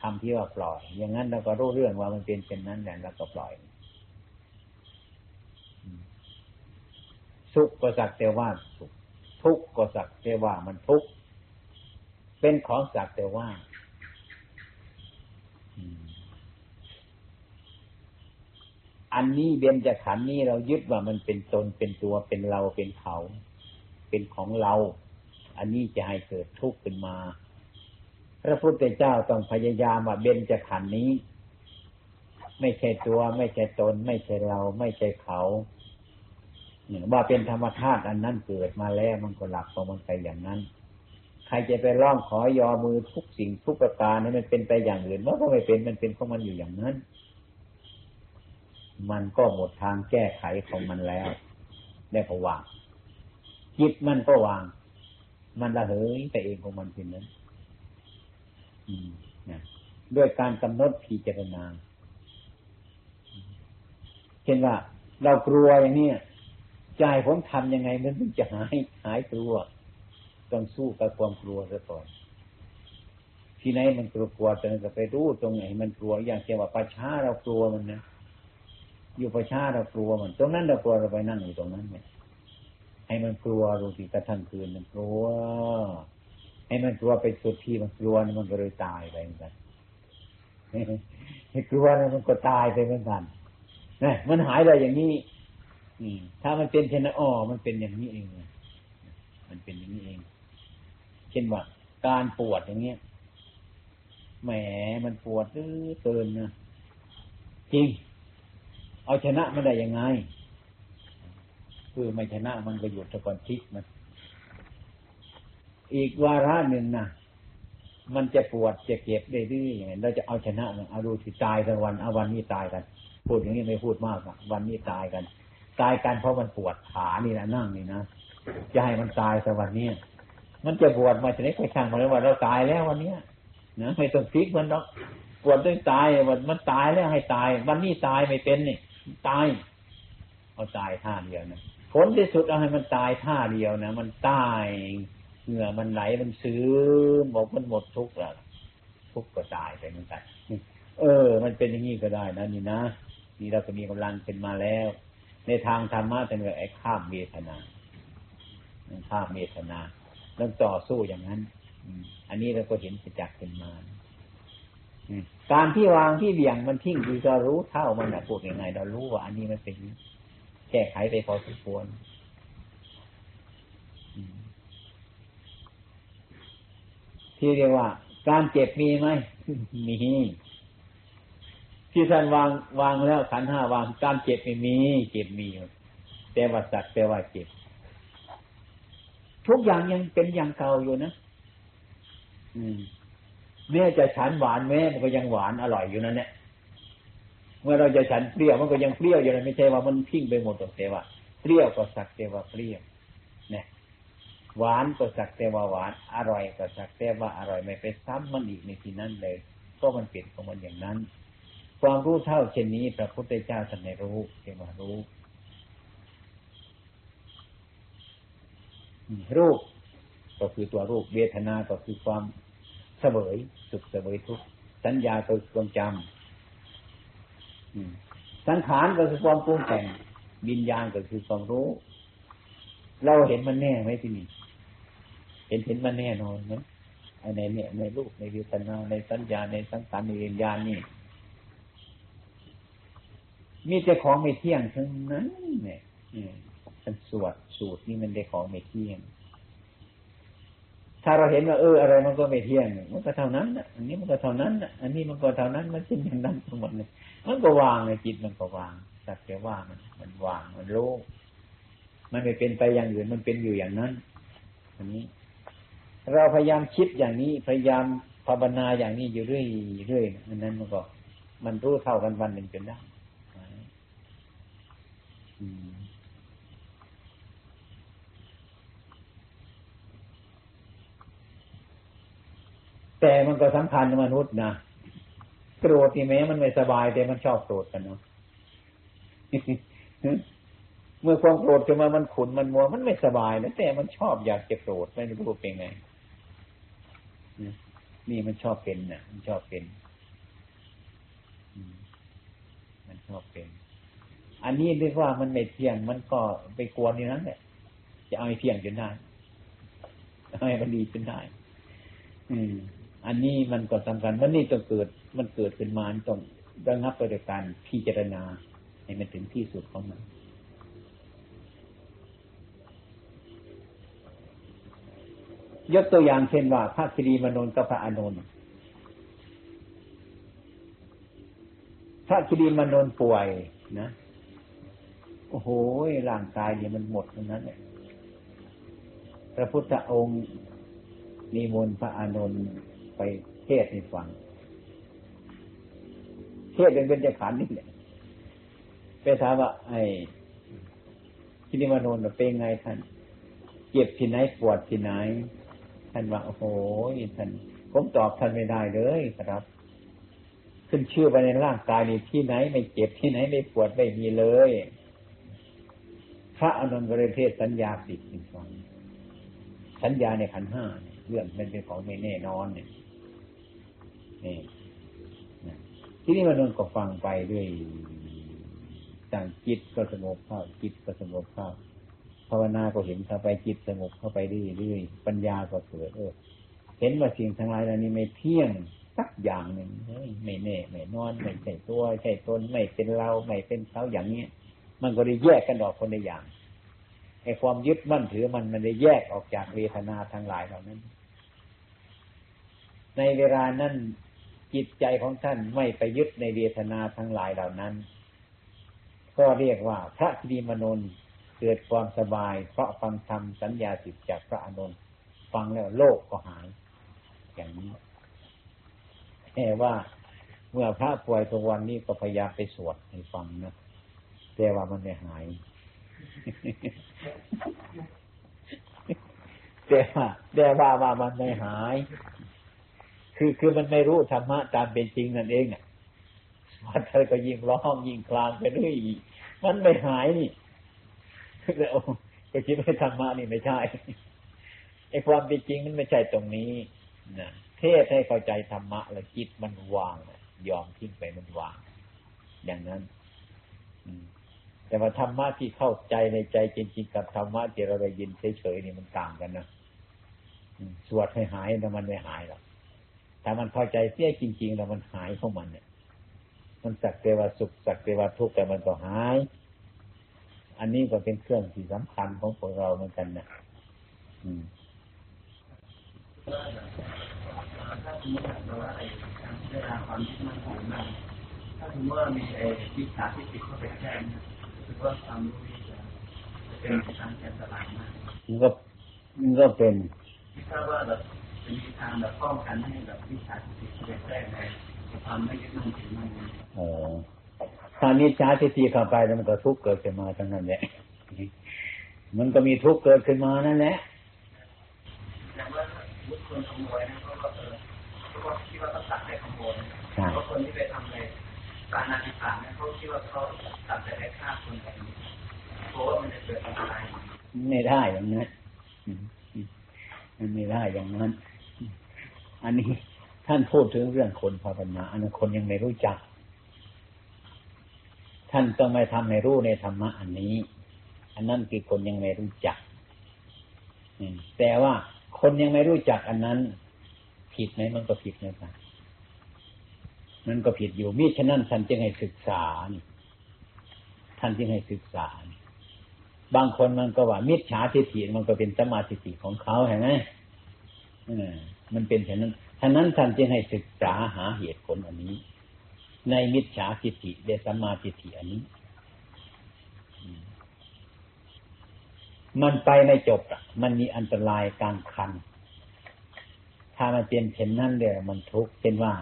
ทำที่ว่าปล่อย อย่างนั้นเราก็รู้เรื่องว่ามันเป็นเป็นนั้นแหละเราก็ปล่อย สุขก็สักแต่ว่าสุขทุกข์ก็สักแต่ว่ามันทุกข์ เป็นของสักแต่ว่าอันนี้เบียนจะขันนี้เรายึดว่ามันเป็นตนเป็นตัวเป็นเราเป็นเขา เป็นของเรา อันนี้จะให้เกิดทุกข์ขึ้นมา พระพุทธเจ้าต้องพยายามว่าเบนจะขันนี้ ไม่ใช่ตัว ไม่ใช่ตน ไม่ใช่เรา ไม่ใช่เขาว่าเป็นธรรมธาตุอันนั้นเกิดมาแล้วมันก็หลักของมันไปอย่างนั้น ใครจะไปร้องขอยอมือทุกสิ่งทุกประการให้มันเป็นไปอย่างอื่นมันก็ไม่เป็นมันเป็นของมันอยู่อย่างนั้น มันก็หมดทางแก้ไขของมันแล้วได้ก็วางจิตมันก็วาง มันละเหยไปเองของมันเป็นนั้นด้วยการกำหนดพิจารณาเช่นว่า เรากลัวอย่างนี้ใจผมทำยังไงมันถึงจะหายหายกลัว ต้องสู้กับความกลัวซะก่อน ที่ไหนมันกลัวกลัวแต่ก็ไปรู้ตรงไหน มันกลัวอย่างเช่นว่าประชาเรากลัวมันนะอยู่ประชาเรากลัวมัน ตรงนั้นเรากลัวเราไปนั่งอยู่ตรงนั้นเนี่ยให้มันกลัวดูสิกระทั่งคืนมันกลัว ให้มันกลัวไปสุดที่มันกลัวมันก็เลยตายไปเหมือนกันให้กลัวนะมันก็ตายไปเหมือนกันนะมันหายเลยอย่างนี้ถ้ามันเป็นเช่นนั้นอ๋อมันเป็นอย่างนี้เอง มันเป็นอย่างนี้เอง เช่นว่าการปวดอย่างเงี้ยแหมมันปวดตื้อเกินนะจริง เอาชนะมันได้ยังไงคือไม่ชนะมันก็หยุดตะกอนทิกมัน อีกวาระหนึ่งนะมันจะปวดจะเก็บได้ดื้ออย่างไรเราจะเอาชนะมันเอาดูสิตายกันวันเอาวันนี้ตายกัน พูดอย่างนี้ไม่พูดมากอะวันนี้ตายกัน ตายกันเพราะมันปวดขานี่นะนั่งนี่นะจะให้มันตายสักวันนี้ มันจะปวดมาจะได้ไปช่างมาเลยว่าเราตายแล้ววันเนี้ยนะไม่ต้องฟิกมันหรอกปวดต้องตายวันมันตายแล้วให้ตาย วันนี้ตายไม่เป็นนี่ตาย เอาตายท่าเดียวนะผลที่สุดเอาให้มันตายท่าเดียวนะมันตายเหงื่อมันไหลมันซื้อบอกมันหมดทุกข์แล้วทุกข์ก็ตายไปเหมือนกันเออ มันเป็นอย่างนี้ก็ได้นะนี่นะนี่เราก็มีกำลังเป็นมาแล้ว ในทางธรรมะเป็นแบบไอ้ข้ามเวทนาข้ามเวทนา ต้องต่อสู้อย่างนั้นอันนี้เราก็เห็นประจักษ์เป็นมาการที่วางที่เบี่ยงมันทิ้งคือจะรู้เท่ามันนะพูดยังไง เรารู้ว่า อันนี้มันเป็นแก้ไขไปพอสมควรที่เรียกว่า การเจ็บมีไหมมีที่ท่านวางวางแล้วขันห้าวาง การเจ็บไม่มี เจ็บมี แต่ว่าสักแต่ว่าเจ็บ ทุกอย่างยังเป็นอย่างเก่าอยู่นะอืมแม่จะฉันหวานแม่มันก็ยังหวานอร่อยอยู่นั่นแหละเมื่อเราจะฉันเปรี้ยวมันก็ยังเปรี้ยวอยู่นะไม่ใช่ว่ามันพิ้งไปหมดต่ว่าเปรี้ยวก็สักแต่ว่าเปรี้ยวเนี่ยหวานก็สักแต่ว่าหวาน อร่อยก็สักแต่ว่าอร่อยไม่ไปซ้ำมันอีกในที่นั้นเลย ก็มันเปลี่ยนของมันอย่างนั้น ความรู้เท่าเช่นนี้พระพุทธเจ้าท่านในรู้เรียกว่ารู้ รูป ก็คือตัวรูปเวทนา ก็คือความเสวยสุขเสวยทุกข์สัญญาก็คือความจำสังขารก็คือความปรุงแต่งวิญญาณก็คือความรู้ เราเห็นมันแน่ไหมที่นี่เห็นเห็นมันแน่นอนไหมในเนี่ยในรูปในเวทนาในสัญญาในสังขารในวิญญาณนี่มีแต่ของไม่เที่ยงทั้งนั้นเนี่ย ฉันสวดสูตรนี่มันได้ของไม่เที่ยง ถ้าเราเห็นว่าเอออะไรมันก็ไม่เที่ยง มันก็เท่านั้นอันนี้มันก็เท่านั้นอันนี้มันก็เท่านั้นมันเป็นอย่างนั้นทั้งหมดเลยมันก็วางในจิตมันก็วางสักแต่ว่ามันมันวางมันรู้มันไม่เป็นไปอย่างอื่นมันเป็นอยู่อย่างนั้นอันนี้ เราพยายามคิดอย่างนี้พยายามภาวนาอย่างนี้อยู่เรื่อยเรื่อยอันนั้นมันก็ มันรู้เท่ากันวันหนึ่งจนได้ แต่มันก็สำคัญมนุษย์นะโกรธที่แม้มันไม่สบายแต่มันชอบโกรธกันเนาะเมื่อความโกรธขึ้นมามันขุนมันมัวมันไม่สบายนะแต่มันชอบอยากจะโกรธไม่รู้เป็นไงนี่มันชอบเป็นน่ะมันชอบเป็นมันชอบเป็น อันนี้เรียกว่ามันไม่เที่ยง มันก็ไปกวนนี่นั้นแหละจะเอาให้เที่ยงจนได้ให้มันดีจนได้ อืม อันนี้มันก็สำคัญมันนี่ต้องเกิดมันเกิดขึ้นมาต้องระงับไปด้วยการพิจารณาให้มันถึงที่สุดของมันยกตัวอย่างเช่นว่าพระคิรีมนนกับพระอานนท์พระคิรีมนนป่วยนะโอ้โหร่างกายเนี่ยมันหมดทั้งนั้นเลยพระพุทธองค์นิมนต์พระอานนท์ ไปเทศให้ฟัง เทศเป็นเป็นจะขันนี่แหละไปถามว่า ไอ้ที่นิมานนท์เป็นไงท่านเจ็บที่ไหนปวดที่ไหน ท่านว่าโอ้โหท่านผมตอบท่านไม่ได้เลยครับ ขึ้นชื่อไปในร่างกายนี่ที่ไหน ไม่เจ็บที่ไหนไม่ปวดไม่มีเลยพระอนุนบริเทศสัญญาปิดเป็นฟังสัญญาในขันห้าเรื่องมันเป็นของไม่แน่นอนเนี่ย นี่ที่นี่มนุษย์ก็ฟังไปด้วยสั่งจิตก็สงบเข้าจิตก็สงบเข้าภาวนาก็เห็นเข้าไปจิตสงบเข้าไปเรื่อยๆปัญญาก็เกิดเออเห็นว่าสิ่งทั้งหลายเหล่านี้ไม่เที่ยงสักอย่างหนึ่งไม่แน่ไม่นอนไม่ใช่ตัวใช่ตนไม่เป็นเราไม่เป็นเขาอย่างนี้มันก็ได้แยกกันออกคนละอย่างไอ้ความยึดมั่นถือมันมันได้แยกออกจากเวทนาทั้งหลายเหล่านั้น ในเวลานั้น จิตใจของท่านไม่ไปยึดในเวทนาทั้งหลายเหล่านั้น ก็เรียกว่าพระสิริมนนเกิดความสบาย เพราะฟังธรรมสัญญาสิทจากพระอนุนฟังแล้วโลกก็หาย อย่างนี้แต่ว่าเมื่อพระป่วยตัววันนี้ก็พยายามไปสวดให้ฟังนะแต่ว่ามันไม่หาย แต่ว่าแต่ว่าว่ามันไม่หาย คือคือมันไม่รู้ธรรมะตามเป็นจริงนั่นเองอะมันเธอก็ยิ่งร้องยิ่งคลางไปเรื่อยมันไม่หายนี่แล้วก็คิดว่าธรรมะนี่ไม่ใช่ไอ้ความเป็นจริงมันไม่ใช่ตรงนี้นะเทศให้เข้าใจธรรมะ แล้วจิตมันวางยอมทิ้งไปมันวาง อย่างนั้นแต่ว่าธรรมะที่เข้าใจในใจจริงๆกับธรรมะที่เราได้ยินเฉยๆนี่มันต่างกันนะสวดให้หายแต่มันไม่หายหรอก แต่มันพอใจเสียจริง ๆ แล้วมันหายของมันเนี่ย มันสักเตวสุขสักเตวทุกข์แต่มันก็หาย อันนี้ก็เป็นเครื่องที่สำคัญของพวกเราเหมือนกันนะอืมถ้าสมมติว่าไอ้เวลาความคิดมันของมันถ้าสมมติว่ามีไอ้วิชาที่ติดเข้าไปแค่นี้คือว่าความรู้นี้จะเป็นทางอันตรายมากมันก็มันก็เป็นที่ทราบว่าแบบ เป็นทางแบบป้องกันให้แบบวิชาที่ติดเข้าไปแทรกในความไม่ยึดมั่นถือมั่นอ๋อถ้านิชาที่ตีเข้าไปแล้วมันก็ทุกข์เกิดขึ้นมาทั้งนั้นแหละมันก็มีทุกข์เกิดขึ้นมานั่นแหละอย่างว่าบุคคลขโมยนะเขาคิดว่าเขาตัดแต่ขโมยเพราะคนที่ไปทำในการอธิษฐานเนี่ยเขาคิดว่าเขาตัดแต่ได้ฆ่าคนแบบนี้เพราะว่ามันจะเกิดอันตรายไม่ได้อย่างนั้นมันไม่ได้อย่างนั้น อันนี้ท่านพูดถึงเรื่องคนภาวนาอันนั้นคนยังไม่รู้จัก ท่านต้องไม่ทำให้รู้ในธรรมะอันนี้ อันนั้นคือคนยังไม่รู้จักแต่ว่าคนยังไม่รู้จักอันนั้น ผิดไหมมันก็ผิดนะครับมันก็ผิดอยู่มิฉะนั้นท่านจึงให้ศึกษาท่านจึงให้ศึกษา บางคนมันก็ว่ามิจฉาทิฏฐิมันก็เป็นสมาธิฏฐิของเขาเห็นไหม มันเป็นเช่นนั้นท่านั้นท่านจึงให้ศึกษาหาเหตุผลอันนี้ ในมิจฉาทิฏฐิเดสมาทิฏฐิอันนี้ มันไปไม่จบอะ มันมีอันตรายกลางคัน ถ้ามันเป็นเช่นนั้นเดี๋ยวมันทุกข์เป็นว่า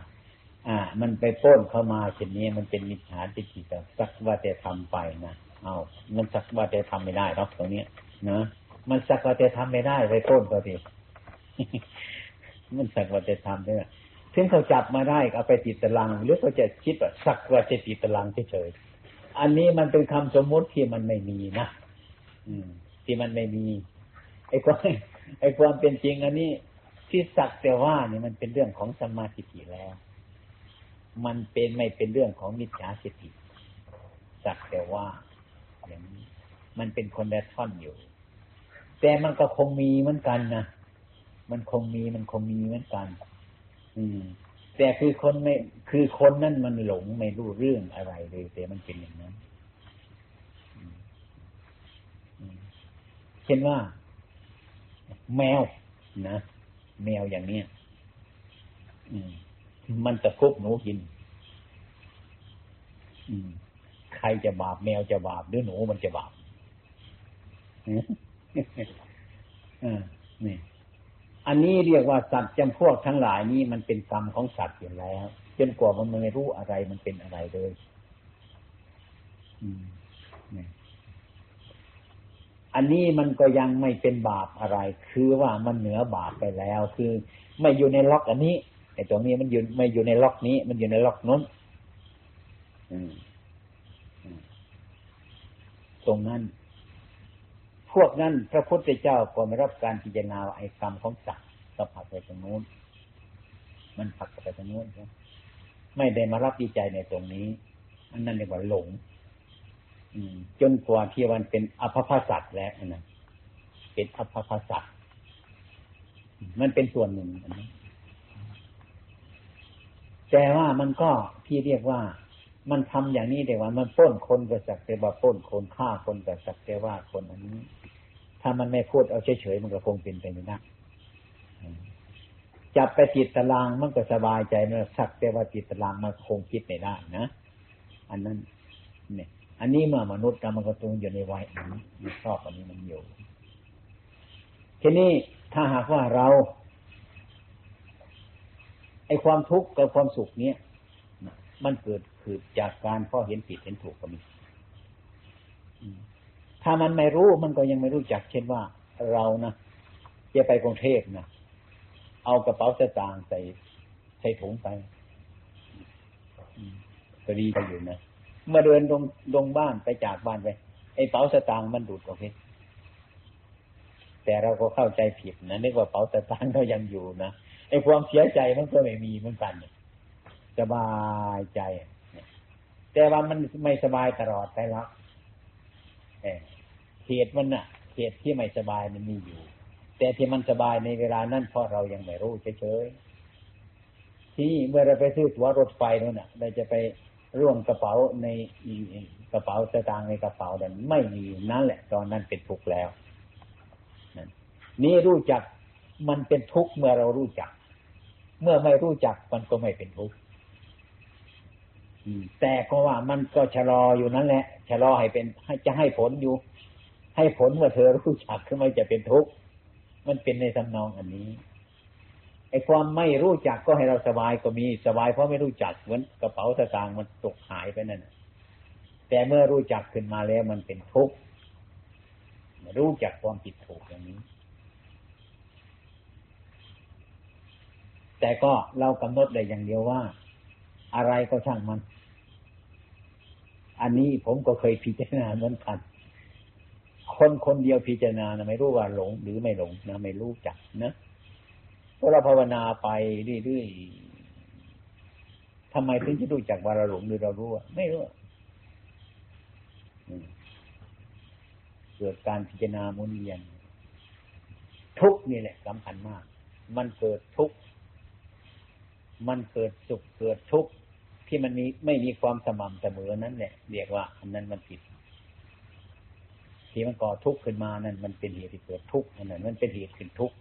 อ่า มันไปป้นเข้ามาเช่นนี้ มันเป็นมิจฉาทิฏฐิแบบสักว่าแต่ทำไปนะเอามันสักว่าแต่ทำไม่ได้หรอกตรงนี้นะมันสักว่าแต่ทำไม่ได้ไปป้นก็ดี มันสักว่าแต่ทำได้ถึงเขาจับมาได้เอาไปติดตาราง หรือเขาจะคิดว่าสักว่าจะติดตารางเฉยๆอันนี้มันเป็นคำสมมติที่มันไม่มีนะอืม ที่มันไม่มี ไอ้ความไอ้ความเป็นจริง อันนี้ที่สักแต่ว่านี่มันเป็นเรื่องของสมาธิแล้ว มันเป็นไม่เป็นเรื่องของมิจฉาสติสักแต่ว่าอย่างนี้มันเป็นคนละท่อนอยู่ แต่มันก็คงมีเหมือนกันนะ มันคงมีมันคงมีเหมือนกัน อืม แต่คือคนไม่ คือคนนั่นมันหลงไม่รู้เรื่องอะไรเลยแต่มันเป็นอย่างนั้นเช่นว่า แมวนะแมวอย่างเนี้ยมันจะคุบหนูกิน ใครจะบาปแมวจะบาปหรือหนูมันจะบาปนี่ อันนี้เรียกว่าสัตว์จำพวกทั้งหลายนี้มันเป็นกรรมของสัตว์อยู่แล้วจนกว่ามันไม่รู้อะไรมันเป็นอะไรเลยอันนี้มันก็ยังไม่เป็นบาปอะไร คือว่ามันเหนือบาปไปแล้ว คือไม่อยู่ในล็อกอันนี้ไอ้ตรงนี้มันอยู่ไม่อยู่ในล็อกนี้ มันอยู่ในล็อกนู้นตรงนั้น พวกนั้นพระพุทธเจ้าก็ไม่รับการพิจารณาไอ้กรรมของสัตว์ก็ผักไปตรงนู้น มันผักไปตรงนู้นไม่ได้มารับดีใจในตรงนี้ อันนั้นเรียกว่าหลงจนกว่าที่วันเป็นอภพสัตแล้วนะเป็นอภพสัตมันเป็นส่วนหนึ่งอันนี้แต่ว่ามันก็ที่เรียกว่า มันทำอย่างนี้แต่ว่า มันป้นคนก็สักแต่ว่าป้นคนฆ่าคนก็สักแต่ว่าคนอันนี้ ถ้ามันไม่พูดเอาเฉยๆมันก็คงเป็นไปไม่ได้จับไปติดตารางมันก็สบายใจเมื่อสักแต่ว่าติดตารางมันคงคิดไม่ได้นะอันนั้นเนี่ยอันนี้มื่อมนุษย์กรรมกระตุงอยู่ในวัยอันนี้มันชอบอันนี้มันอยู่ ทีนี้ถ้าหากว่าเรา ไอความทุกข์กับความสุขเนี้ย มันเกิดคือจากการพ่อเห็นผิดเห็นถูกก็มีถ้ามันไม่รู้มันก็ยังไม่รู้จัก เช่นว่าเรานะจะไปกรุงเทพนะเอากระเป๋าสตางค์ใส่ใส่ถุงไปก็ดีไปอยู่นะเมื่อเดินลงลงบ้านไปจากบ้านไปไอ้เป๋าสตางค์มันดูดออกไปแต่เราก็เข้าใจผิดนะนึกว่าเป๋าสตางค์เรายังอยู่นะไอ้ความเสียใจมันก็ไม่มีเหมือนกัน สบายใจ แต่ว่ามันไม่สบายตลอดไปแล้วเหตุมันน่ะเหตุที่ไม่สบายมันมีอยู่ แต่ที่มันสบายในเวลานั้นเพราะเรายังไม่รู้เฉยๆที่เมื่อเราไปซื้อตั๋วรถไฟนั่นน่ะเราจะไปร่วมกระเป๋าในกระเป๋าสตางค์ในกระเป๋าดันไม่มีนั่นแหละ ตอนนั้นเป็นทุกข์แล้วนี่รู้จักมันเป็นทุกข์เมื่อเรารู้จัก เมื่อไม่รู้จักมันก็ไม่เป็นทุกข์ แต่ก็ว่ามันก็ชะลออยู่นั่นแหละชะลอให้เป็นให้จะให้ผลอยู่ ให้ผลเมื่อเธอรู้จักขึ้นมาจะเป็นทุกข์มันเป็นในทำนองอันนี้ไอ้ความไม่รู้จักก็ให้เราสบายก็มีสบายเพราะไม่รู้จักเหมือนกระเป๋าสตางค์มันตกหายไปนั่นแต่เมื่อรู้จักขึ้นมาแล้วมันเป็นทุกข์รู้จักความผิดถูกอย่างนี้ แต่ก็เรากำหนดได้อย่างเดียวว่า อะไรก็ช่างมัน อันนี้ผมก็เคยพิจารณาเหมือนกัน คนคนเดียวพิจารณานะไม่รู้ว่าหลง หรือไม่หลงนะ ไม่รู้จักนะพอเราภาวนาไปเรื่อยๆทำไมถึงจะรู้จักว่าเราหลงหรือเรารู้ไม่รู้เกิดการพิจารณามุนเวียนทุกนี่แหละสำคัญมาก มันเกิดทุก มันเกิดสุขเกิดทุกข์ที่มันนี้ไม่มีความสม่ำเสมอนั้นแหละเรียกว่าอันนั้นมันผิดที่มันก่อทุกข์ขึ้นมานั่นมันเป็นเหตุที่เกิดทุกข์นั่นมันเป็นเหตุขึ้นทุกข์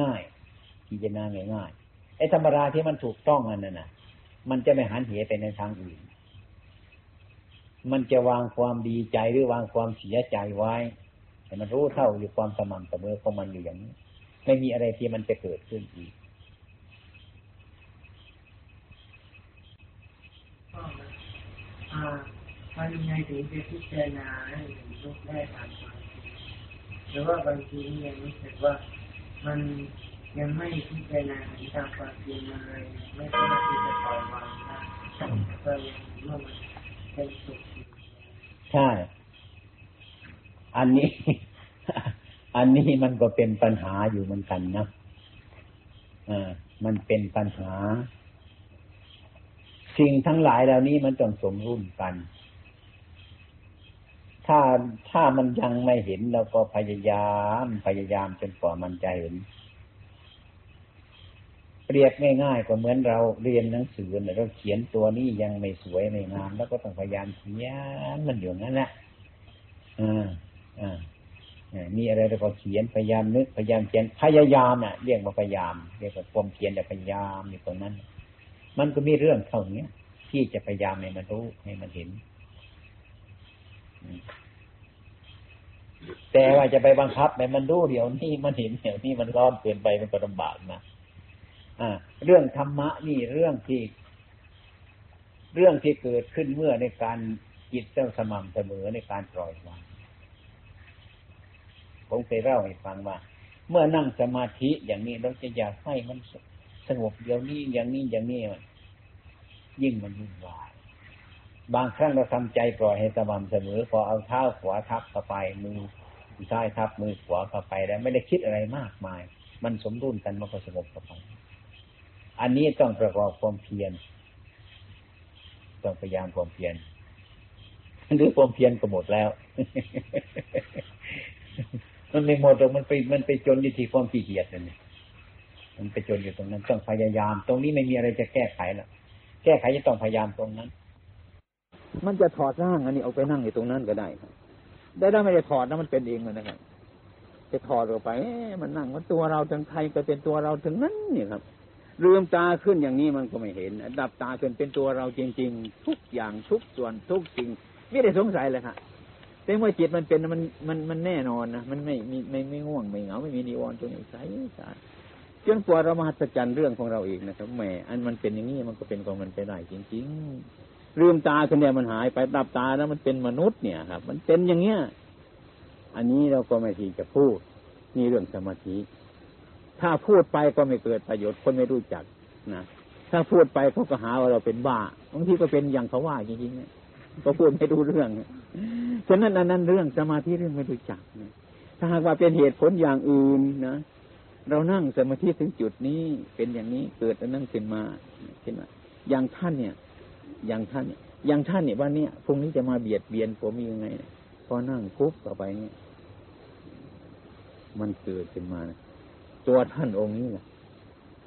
ง่ายๆพิจารณาง่ายๆไอ้ธรรมราที่มันถูกต้องอันนั้นน่ะ มันจะไม่หันเหไปในทางอื่น มันจะวางความดีใจหรือวางความเสียใจไว้แต่มันรู้เท่าอยู่ความสม่ำเสมอของมันอยู่อย่างนี้ ไม่มีอะไรที่มันจะเกิดขึ้นอีกมันยังไงถึงจะพิจารณาให้ลูกได้ตามความหรือว่าบางทียังรู้สึกว่ามันยังไม่พิจารณาตามความจริงมันเลยไม่สามารถที่จะปล่อยวางได้ก็ยังเมื่อมันเป็นสุขใช่ อันนี้ อันนี้มันก็เป็นปัญหาอยู่เหมือนกันนะอ่ามันเป็นปัญหา สิ่งทั้งหลายเหล่านี้มันต้องสมรุ่นกัน ถ้าถ้ามันยังไม่เห็นเราก็พยายามพยายามจนกว่ามันจะเห็น เปรียบง่ายๆก็เหมือนเราเรียนหนังสือเนี่ยเราเขียนตัวนี้ยังไม่สวยไม่งามแล้วก็ต้องพยายามเขียนมันอยู่นั่นแหละอ่าอ่า มีอะไรเราก็เขียนพยายามนึกพยายามเขียนพยายามอะเรียกว่าพยายาม เรียกว่าความเขียนแต่พยายามอยู่ตรงนั้น มันก็มีเรื่องเท่านี้ยที่จะพยายามให้มันรู้ให้มันเห็น แต่ว่าจะไปบังคับให้มันรู้เดี๋ยวนี้มันเห็นเดี๋ยวนี้มันร้อนเกินไปมันก็ลำบากนะอ่า เรื่องธรรมะนี่เรื่องที่ เรื่องที่เกิดขึ้นเมื่อในการจิตเจ้าสม่ำเสมอในการปล่อยวาง ผมเคยเล่าให้ฟังว่า เมื่อนั่งสมาธิอย่างนี้เราจะอยากให้มันสงบเดี๋ยวนี้อย่างนี้อย่างนี้ยิ่งมันยุ่งวายบางครั้งเราทำใจปล่อยให้สม่ำเสมอพอเอาเท้าขวาทับเข้าไปมือซ้ายทับมือขวาเข้าไปแล้วไม่ได้คิดอะไรมากมาย มันสมดุลกันมันก็สงบเข้าไปอันนี้ต้องประกอบความเพียรต้องพยายามความเพียรหรือความเพียรก็หมดแล้ว มันไม่หมดหรอกมันไปมันไปจนอยู่ที่ความขี้เกียจนั่นเองมันไปจนอยู่ตรงนั้นต้องพยายาม ตรงนี้ไม่มีอะไรจะแก้ไขล้วแก้ไขจะต้องพยายามตรงนั้น มันจะถอดร่างอันนี้เอาไปนั่งอยู่ตรงนั้นก็ได้ได้ได้ไม่ได้ถอดนะมันเป็นเองเลยนะครับจะถอดออกไปมันนั่งมันตัวเราทั้งไทยก็เป็นตัวเราถึงนั้นนี่ครับลืมตาขึ้นอย่างนี้มันก็ไม่เห็นดับตาขึ้นเป็นตัวเราจริง ๆ ทุกอย่างทุกส่วนทุกสิ่ง ไม่ได้สงสัยเลยครับ แต่เมื่อจิตมันเป็นมันมันมันแน่นอนนะมันไม่มีไม่ไม่ง่วงไม่เหงาไม่มีนิวรณ์ตัวนี้ใสใสจนกว่าเรามาหัศจรรย์เรื่องของเราเองนะครับแหมอันมันเป็นอย่างนี้มันก็เป็นของมันไปได้จริงๆลืมตาขึ้นเนี่ยมันหายไปดับตาแล้วมันเป็นมนุษย์เนี่ยครับ มันเป็นอย่างเงี้ยอันนี้เราก็ไม่ทีจะพูดนี่เรื่องสมาธิ ถ้าพูดไปก็ไม่เกิดประโยชน์คนไม่รู้จักนะถ้าพูดไปเขาก็หาว่าเราเป็นบ้าบางทีก็เป็นอย่างเขาว่าจริงๆเนี่ย ก็พูดไม่รู้เรื่องฉะนั้นอันนั้นเรื่องสมาธิเรื่องไม่รู้จักนะถ้าหากว่าเป็นเหตุผลอย่างอื่นนะเรานั่งสมาธิถึงจุดนี้เป็นอย่างนี้เกิดอันนั้นขึ้นมาขึ้นมาอย่างท่านเนี่ย อย่างท่านเนี่ยอย่างท่านเนี่ยวันนี้พรุ่งนี้จะมาเบียดเบียนผมยังไงพอนั่งคุบต่อไปเนี่ยมันเกิดขึ้นมานะตัวท่านองค์นี้แหละ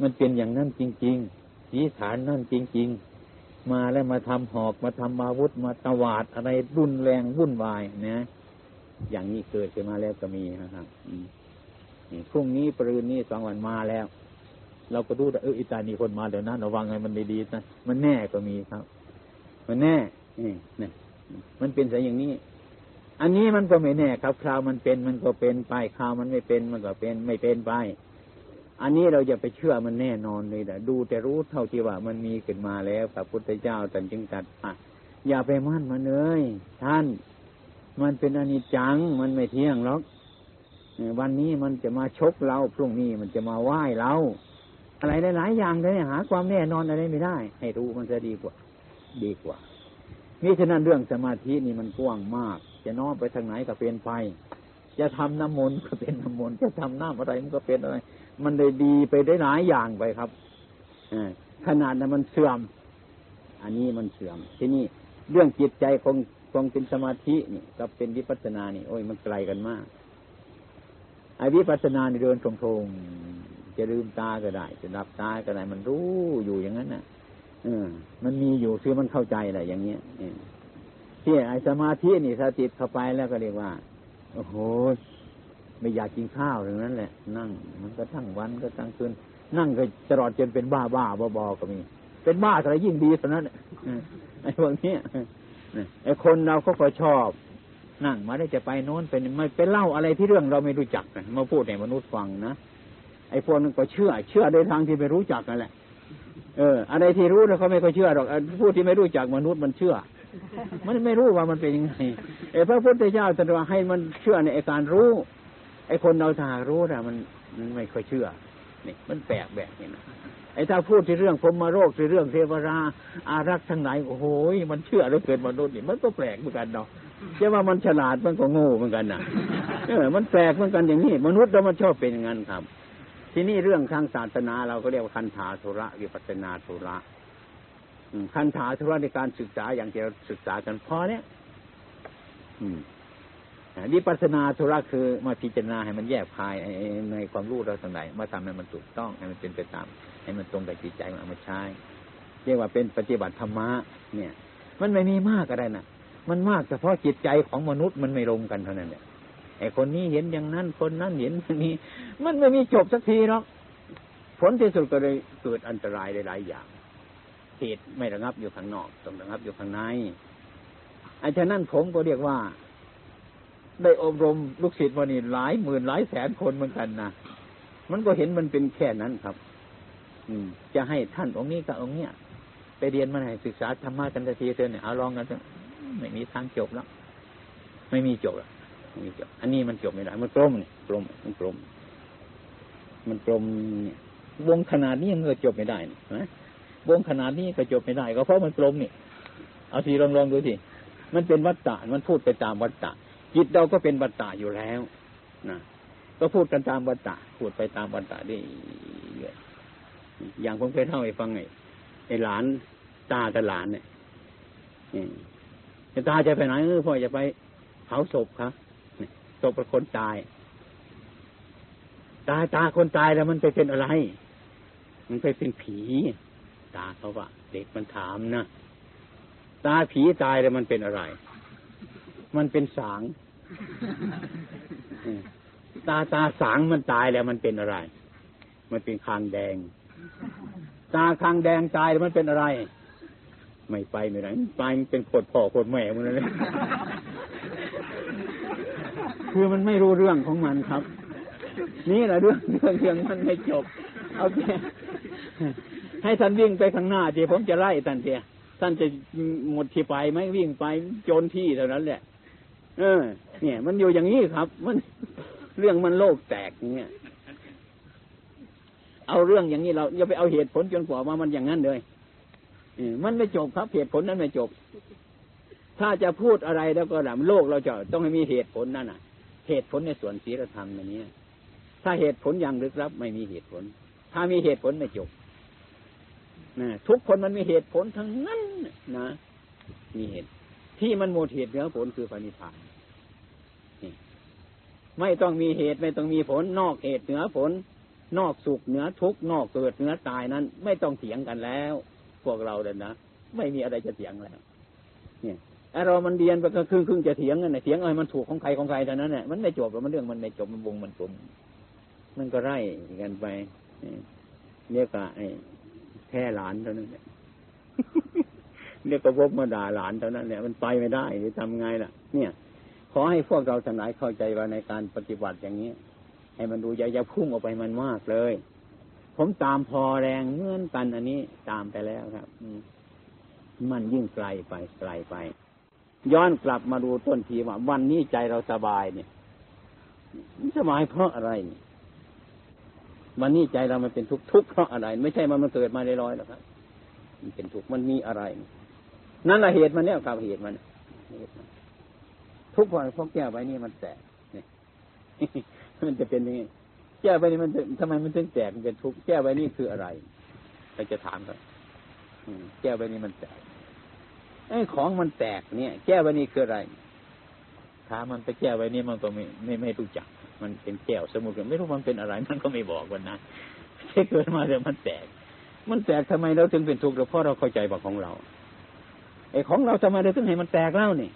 มันเป็นอย่างนั้นจริง ๆ สีฐานนั่นจริง ๆ มาแล้วมาทำหอกมาทำอาวุธมาตวาดอะไรรุนแรงวุ่นวายนะ อย่างนี้เกิดขึ้นมาแล้วก็มีนะครับพรุ่งนี้ปรืนนี้สองวันมาแล้ว เราก็ดูเอออิตานีคนมาเดี๋ยวนั้นระวังไงมันดีๆนะมันแน่ก็มีครับ มันแน่นี่นี่มันเป็นสายอย่างนี้ อันนี้มันก็ไม่แน่ครับคราวมันเป็นมันก็เป็นไปคราวมันไม่เป็นมันก็เป็นไม่เป็นไป อันนี้เราจะไปเชื่อมันแน่นอนเลยนะดูแต่รู้เท่าที่ว่ามันมีขึ้นมาแล้วพระพุทธเจ้าตรัสจึงตัดอะอย่าไปมั่นมันเลยท่าน มันเป็นอนิจจัง มันไม่เที่ยงหรอกวันนี้มันจะมาชกเราพรุ่งนี้มันจะมาไหว้เรา อะไรหลายๆอย่างเลยหา ความแน่นอนอะไรไม่ได้ ให้รู้มันจะดีกว่า ดีกว่านี่ฉะนั้นเรื่องสมาธินี่มันกว้างมาก จะน้อมไปทางไหนก็เป็นไป จะทำน้ำมนต์ก็เป็นน้ำมนต์จะทำน้ำอะไรมันก็เป็นอะไร มันเลยดีไปได้หลายอย่างไปครับอขนาดนั้นมันเสื่อม อันนี้มันเสื่อม ที่นี่เรื่องจิตใจคงคงเป็นสมาธินี่กับเป็นวิปัสสนานี่ โอ้ยมันไกลกันมากไอ้วิปัสสนานี่เดินตรงๆจะลืมตาก็ได้ จะดับตาก็ได้ มันรู้อยู่อย่างนั้นน่ะเออมันมีอยู่คือมันเข้าใจแหละอย่างเงี้ยที่ไอ้สมาธินี่ถ้าติดเข้าไปแล้วก็เรียกว่า โอ้โห ไม่อยากกินข้าวอย่างนั้นแหละ นั่ง มันก็ทั้งวันก็ทั้งคืนนั่งก็ตลอดจนเป็นบ้าบ้าบอๆก็มี เป็นบ้าอะไรยิ่งดีเท่านั้นไอ้พวกนี้ไอ้คนเราก็ก็ชอบ นั่งมาได้จะไปโน้นเป็นไม่ไปเล่าอะไรที่เรื่องเราไม่รู้จักนะมาพูดให้มนุษย์ฟังนะไอ้พวกนั้นก็เชื่อ เชื่อโดยทางที่ไม่รู้จักนั่นแหละ เออ อะไรที่รู้แล้วเขาไม่ค่อยเชื่อหรอกผู้ที่ไม่รู้จักมนุษย์มันเชื่อ มันไม่รู้ว่ามันเป็นยังไงไอ้พระพุทธเจ้าตรัสว่าให้มันเชื่อในการรู้ ไอ้คนเราถ้ารู้นะมันมันไม่ค่อยเชื่อนี่มันแปลกแบบนี้นะไอ้ถ้าพูดที่เรื่องพรมโรคที่เรื่องเทวรา อารักษ์ทั้งหลายโอ้โหมันเชื่อแล้วเกิดมนุษย์นี่มันก็แปลกเหมือนกันเนาะใช่ว่ามันฉลาดมันก็โง่เหมือนกันนะเออมันแปลกเหมือนกันอย่างนี้มนุษย์เรามันชอบเป็นอย่างนั้นครับ ที่นี่เรื่องทางศาสนาเราก็เรียกว่าคันธาธุระวิปัสนาธุระคันธาธุระในการศึกษาอย่างที่เราศึกษากันพอเนี้ย วิปัสนาธุระคือมาพิจารณาให้มันแยกภายในความรู้เราต่างๆมาทำให้มันถูกต้องให้มันเป็นไปตาม ให้มันตรงกับจิตใจมันมาใช้เรียกว่าเป็นปฏิบัติธรรมะเนี่ย มันไม่มีมากอะไรนะมันมากเฉพาะจิตใจของมนุษย์มันไม่ลงกันเท่านั้นเนี่ยไอ้คนนี้เห็นอย่างนั้นคนนั้นเห็นอย่างนี้ มันไม่มีจบสักทีหรอกผลที่สุดก็เลยเกิดอันตรายหลายอย่างเหตุไม่ระงับอยู่ข้างนอกต้องระงับอยู่ข้างในไอ้ฉะนั้นผมก็เรียกว่า ได้อบรมลูกศิษย์วันนี้หลายหมื่นหลายแสนคนเหมือนกันนะมันก็เห็นมันเป็นแค่นั้นครับ อืม จะให้ท่านองค์นี้กับองค์เนี้ยไปเรียนมาให้ศึกษาธรรมะกันทีเถอะเนี่ยเอาลองกันเถอะไม่มีทางจบแล้ว ไม่มีจบแล้วมีจบ อันนี้มันจบไม่ได้มันกลมเนี่ยกลมมันกลม มันกลมเนี่ยวงขนาดนี้ยังเงยจบไม่ได้นะวงขนาดนี้ก็จบไม่ได้ ก็เพราะมันกลมนี่เอาทีลองลองดูสิมันเป็นวัตตะมันพูดไปตามวัตตะ จิตเราก็เป็นวัตตะอยู่แล้วนะก็พูดกันตามวัตตะพูดไปตามวัตตะได้เยอะอย่างผมเคยเล่าให้ฟังไงไอ้หลานตากับหลานเนี่ยตาจะไปไหนเออพ่อจะไปเผาศพครับศพเป็นคนตาย ตายตาคนตายแล้วมันไปเป็นอะไร มันไปเป็นผี ตาเขาว่าเด็กมันถามนะตาผีตายแล้วมันเป็นอะไร มันเป็นสาง ตาตาสางมันตายแล้วมันเป็นอะไร มันเป็นคางแดง ตาคางแดงตายแล้วมันเป็นอะไร ไม่ไปไม่ไหนไปมันเป็นขดพ่อขดแม่มันเลยคือมันไม่รู้เรื่องของมันครับ นี่แหละเรื่องเรื่องเรื่องมันไม่จบโอเคให้ท่านวิ่งไปข้างหน้าเดี๋ยวผมจะไล่ท่านเดียท่านจะหมดที่ไปไหมวิ่งไปโจนที่เท่านั้นแหละ เออ เนี่ย มันอยู่อย่างนี้ครับ มันเรื่องมันโลกแตกเนี่ยเอาเรื่องอย่างนี้เราอย่าไปเอาเหตุผลจนกว่าว่ามันอย่างนั้นเลยมันไม่จบครับ เหตุผลนั้นไม่จบ ถ้าจะพูดอะไรแล้วก็แบบโลกเราจะต้องให้มีเหตุผลนั่นน่ะ เหตุผลในส่วนศีลธรรมอันนี้ถ้าเหตุผลอย่างลึกลับ ไม่มีเหตุผล ถ้ามีเหตุผลไม่จบนะทุกคนมันมีเหตุผลทั้งนั้นนะมีเหตุ ที่มันหมดเหตุเหนือผลคือปณิพานไม่ต้องมีเหตุไม่ต้องมีผล นอกเหตุเหนือผล นอกสุขเหนือทุกนอกเกิดเหนือตายนั้น ไม่ต้องเถียงกันแล้ว พวกเราเลยนะไม่มีอะไรจะเถียงแล้ว เนี่ยไอเรามันเรียนไปก็ครึ่งครึ่งจะเถียงกันเถียงอะไรมันถูกของใครของใครเท่านั้นเนี่ยมันไม่จบแล้วมันเรื่องมันไม่จบมันวงมันกลมมันก็ไร่กันไปเนี่ยก็ไอ้แค่หลานเท่านั้น เนี่ยก็พบมาด่าหลานเท่านั้นเนี่ยมันไปไม่ได้หรือทำไงล่ะ เนี่ย ขอให้พวกเราทั้งหลายเข้าใจว่าในการปฏิบัติอย่างนี้ ให้มันดูอย่าอย่าพุ่งออกไปมันมากเลย ผมตามพอแรงเหมือนกันอันนี้ตามไปแล้วครับมันยิ่งไกลไปไกลไป ย้อนกลับมาดูต้นทีว่าวันนี้ใจเราสบายเนี่ยสบายเพราะอะไรเนี่ยวันนี้ใจเรามันเป็นทุกข์ทุกข์เพราะอะไร ไม่ใช่มันมันเกิดมาลอยๆหรอกครับมันเป็นทุกข์มันมีอะไร นั่นแหละเหตุมันเนี่ยครับเหตุมันทุกข์เพราะเพราะแก้วไว้นี่มันแตกมันจะเป็นยังไงแก้วไว้นี่มันทำไมมันถึงแตกมันเป็นทุกข์แก้วไว้นี่คืออะไรเราจะถามครับแก้วไว้นี่มันแตกไอ้ของมันแตกเนี่ย แก้วไว้นี่คืออะไรถามมันไปแก้วไว้นี่มันก็ไม่ไม่ไม่รู้จัก มันเป็นแก้วสมุดไม่รู้มันเป็นอะไร มันก็ไม่บอกวันนะแค่เกิดมาแต่มันแตก มันแตกทำไมเราถึงเป็นทุกข์เพราะเราเข้าใจว่าของเรา ไอ้ของเราทำไมเราถึงให้มันแตกเล่านี่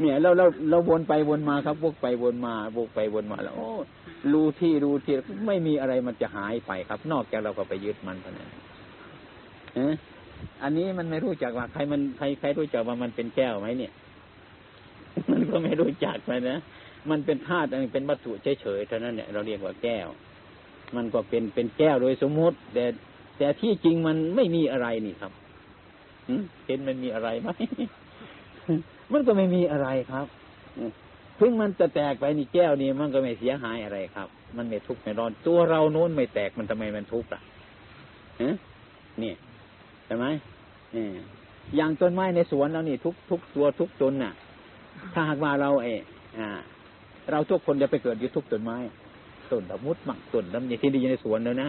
เนี่ยเราเราเราวนไปวนมาครับวกไปวนมาวกไปวนมาแล้วโอ้รู้ที่รู้ที่ไม่มีอะไรมันจะหายไปครับ นอกจากเราก็ไปยึดมันเท่านั้นอันนี้มันไม่รู้จักว่าใครมันใครใครรู้จักว่ามันเป็นแก้วไหมเนี่ย มันก็ไม่รู้จักไปนะมันเป็นธาตุเป็นวัตถุเฉยๆเท่านั้นเนี่ยเราเรียกว่าแก้ว มันก็เป็นเป็นแก้วโดยสมมติแต่ แต่ที่จริงมันไม่มีอะไรนี่ครับเห็นมันมีอะไรไหมมันก็ไม่มีอะไรครับถึงมันจะแตกไปนี่แก้วนี่มันก็ไม่เสียหายอะไรครับ มันไม่ทุกข์ไม่ร้อน ตัวเราโน้นไม่แตกมันทำไมมันทุกข์อะนี่ใช่ไหมอย่างต้นไม้ในสวนเรานี่ ทุกทุกตัวทุกต้นน่ะ ถ้าหากว่าเราเออเราทุกคนจะไปเกิดอยู่ทุกต้นไม้ต้นดอกมุดมักต้นลำไยที่ดีอยู่ในสวนแล้วนะ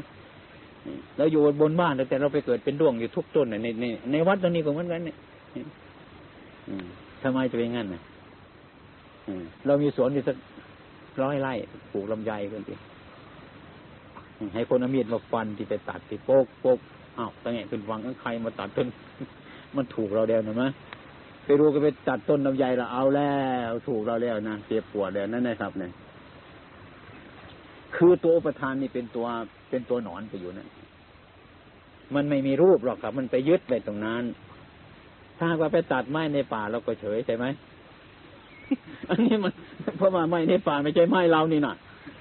เราอยู่บนบ้านแต่เราไปเกิดเป็นดวงอยู่ทุกต้นในในในวัดตรงนี้ก็เหมือนกันเนี่ยทำไมจะเป็นงั้นนะเรามีสวนอยู่สักร้อยไร่ปลูกลำไยเพื่อนทีให้คนอมีดมาฟันที่ไปตัดที่โป๊กโป๊กอ้าวตั้งไงขึ้นวังใครมาตัดต้น มันถูกเราเดียวนะมั้ยไปรู้ก็ไปตัดต้นลำไยเราเอาแล้ว ถูกเราแล้วนะเจ็บปวดแล้วนั่นนะครับเนี่ย คือตัวประธานนี่เป็นตัวเป็นตัวหนอนไปอยู่นะมันไม่มีรูปหรอกครับ มันไปยึดไปตรงนั้น ถ้าว่าไปตัดไม้ในป่าเราก็เฉยใช่ไหมอันนี้มันเพราะว่าไม้ในป่าไม่ใช่ไม้เรานี่น่ะ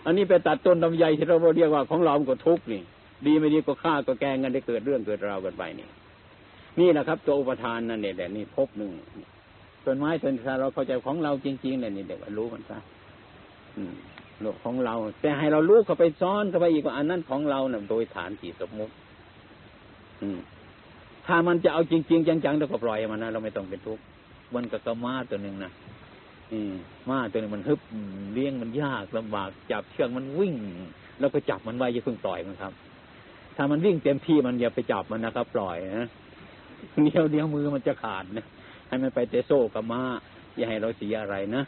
อันนี้ไปตัดต้นลำไยที่เราเรียกว่าของเราก็ทุกข์นี่ ดีไม่ดีก็ฆ่าก็แกงกันได้เกิดเรื่องเกิดราวกันไปนี่นี่แหละครับตัวอุปทานนั่นเนี่ยแต่นี่พบหนึ่งต้นไม้ต้นชาเราเข้าใจของเราจริงๆเนี่ยนี่เด็กรู้มันซะ โลกของเรา แต่ให้เรารู้เข้าไปซ้อนเข้าไปอีกว่าอันนั้นของเราเนี่ยโดยฐานที่สมมุติ อืม ถ้ามันจะเอาจริง ๆ จังๆเราก็ปล่อยมันนะเราไม่ต้องเป็นทุกข์มันก็กระมาตัวหนึ่งนะอืมมาตัวนึงมันฮึบเลี้ยงมันยากลำบากจับเชือกมันวิ่ง แล้วก็จับมันไว้อย่าเพิ่งปล่อยมันครับ ถ้ามันวิ่งเต็มที่มันอย่าไปจับมันนะครับ ปล่อยนะเดียวเดียวมือมันจะขาดนะให้มันไปเตะโซ่กับมาอย่าให้เราเสียอะไรนะ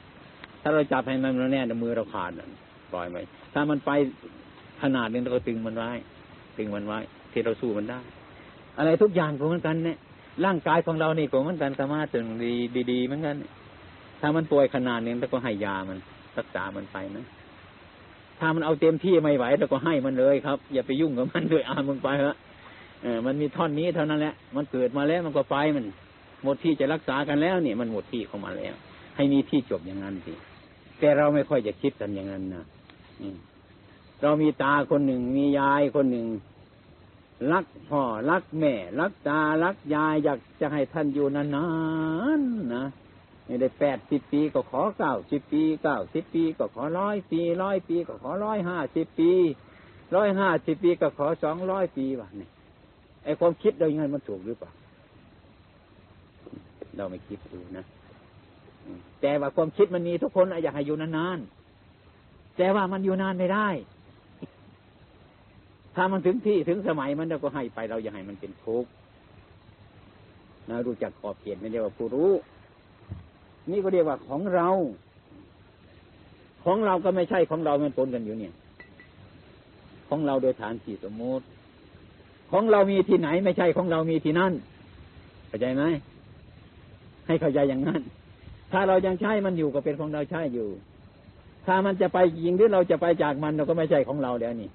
ถ้าเราจับให้มันแน่นมือเราขาดปล่อยไปถ้ามันไปขนาดนึงเราก็ตึงมันไว้ ตึงมันไว้ ที่เราสู้มันได้ อะไรทุกอย่างก็เหมือนกันเนี่ยร่างกายของเรานี่ก็เหมือนกันสามารถถึงดีดีเหมือนกัน ถ้ามันป่วยขนาดนึงเราก็ให้ยามันรักษามันไปนะถ้ามันเอาเต็มที่ไม่ไหวเราก็ให้มันเลยครับ อย่าไปยุ่งกับมันด้วยอามมันไปฮะเออมันมีท่อนนี้เท่านั้นแหละมันเกิดมาแล้วมันก็ไปมัน หมดที่จะรักษากันแล้วเนี่ยมันหมดที่ของมันแล้ว ให้มีที่จบอย่างนั้นสิ แต่เราไม่ค่อยจะคิดกันอย่างนั้นนะเรามีตาคนหนึ่งมียายคนหนึ่ง รักพ่อรักแม่ รักตารักยายอยากจะให้ท่านอยู่นานๆนะไม่ได้แปดสิบปีก็ขอเก้าสิบปีเก้าสิบปีก็ขอร้อยปีร้อยปีก็ขอร้อยห้าสิบปีร้อยห้าสิบปีก็ขอสองร้อยปีวะเนี่ยไอความคิดเราอย่างนั้นมันถูกหรือเปล่าเราไม่คิดดูนะ แต่ว่าความคิดมันมีทุกคนอยากให้อยู่นานๆแต่ว่ามันอยู่นานไม่ได้ ถ้ามันถึงที่ถึงสมัยมันเราก็ให้ไปเราอย่าให้มันเป็นทุกข์นะรู้จักขอบเขตไม่เรียกว่าผู้รู้ นี่ก็เรียกว่าของเรา ของเราก็ไม่ใช่ของเรามันปนกันอยู่เนี่ย ของเราโดยฐานสี่สมมติ ของเรามีที่ไหนไม่ใช่ของเรามีที่นั่นเข้าใจไหมให้เข้าใจอย่างนั้น ถ้าเรายังใช้มันอยู่ก็เป็นของเราใช้อยู่ ถ้ามันจะไปยิงหรือเราจะไปจากมันเราก็ไม่ใช่ของเราแล้วนี่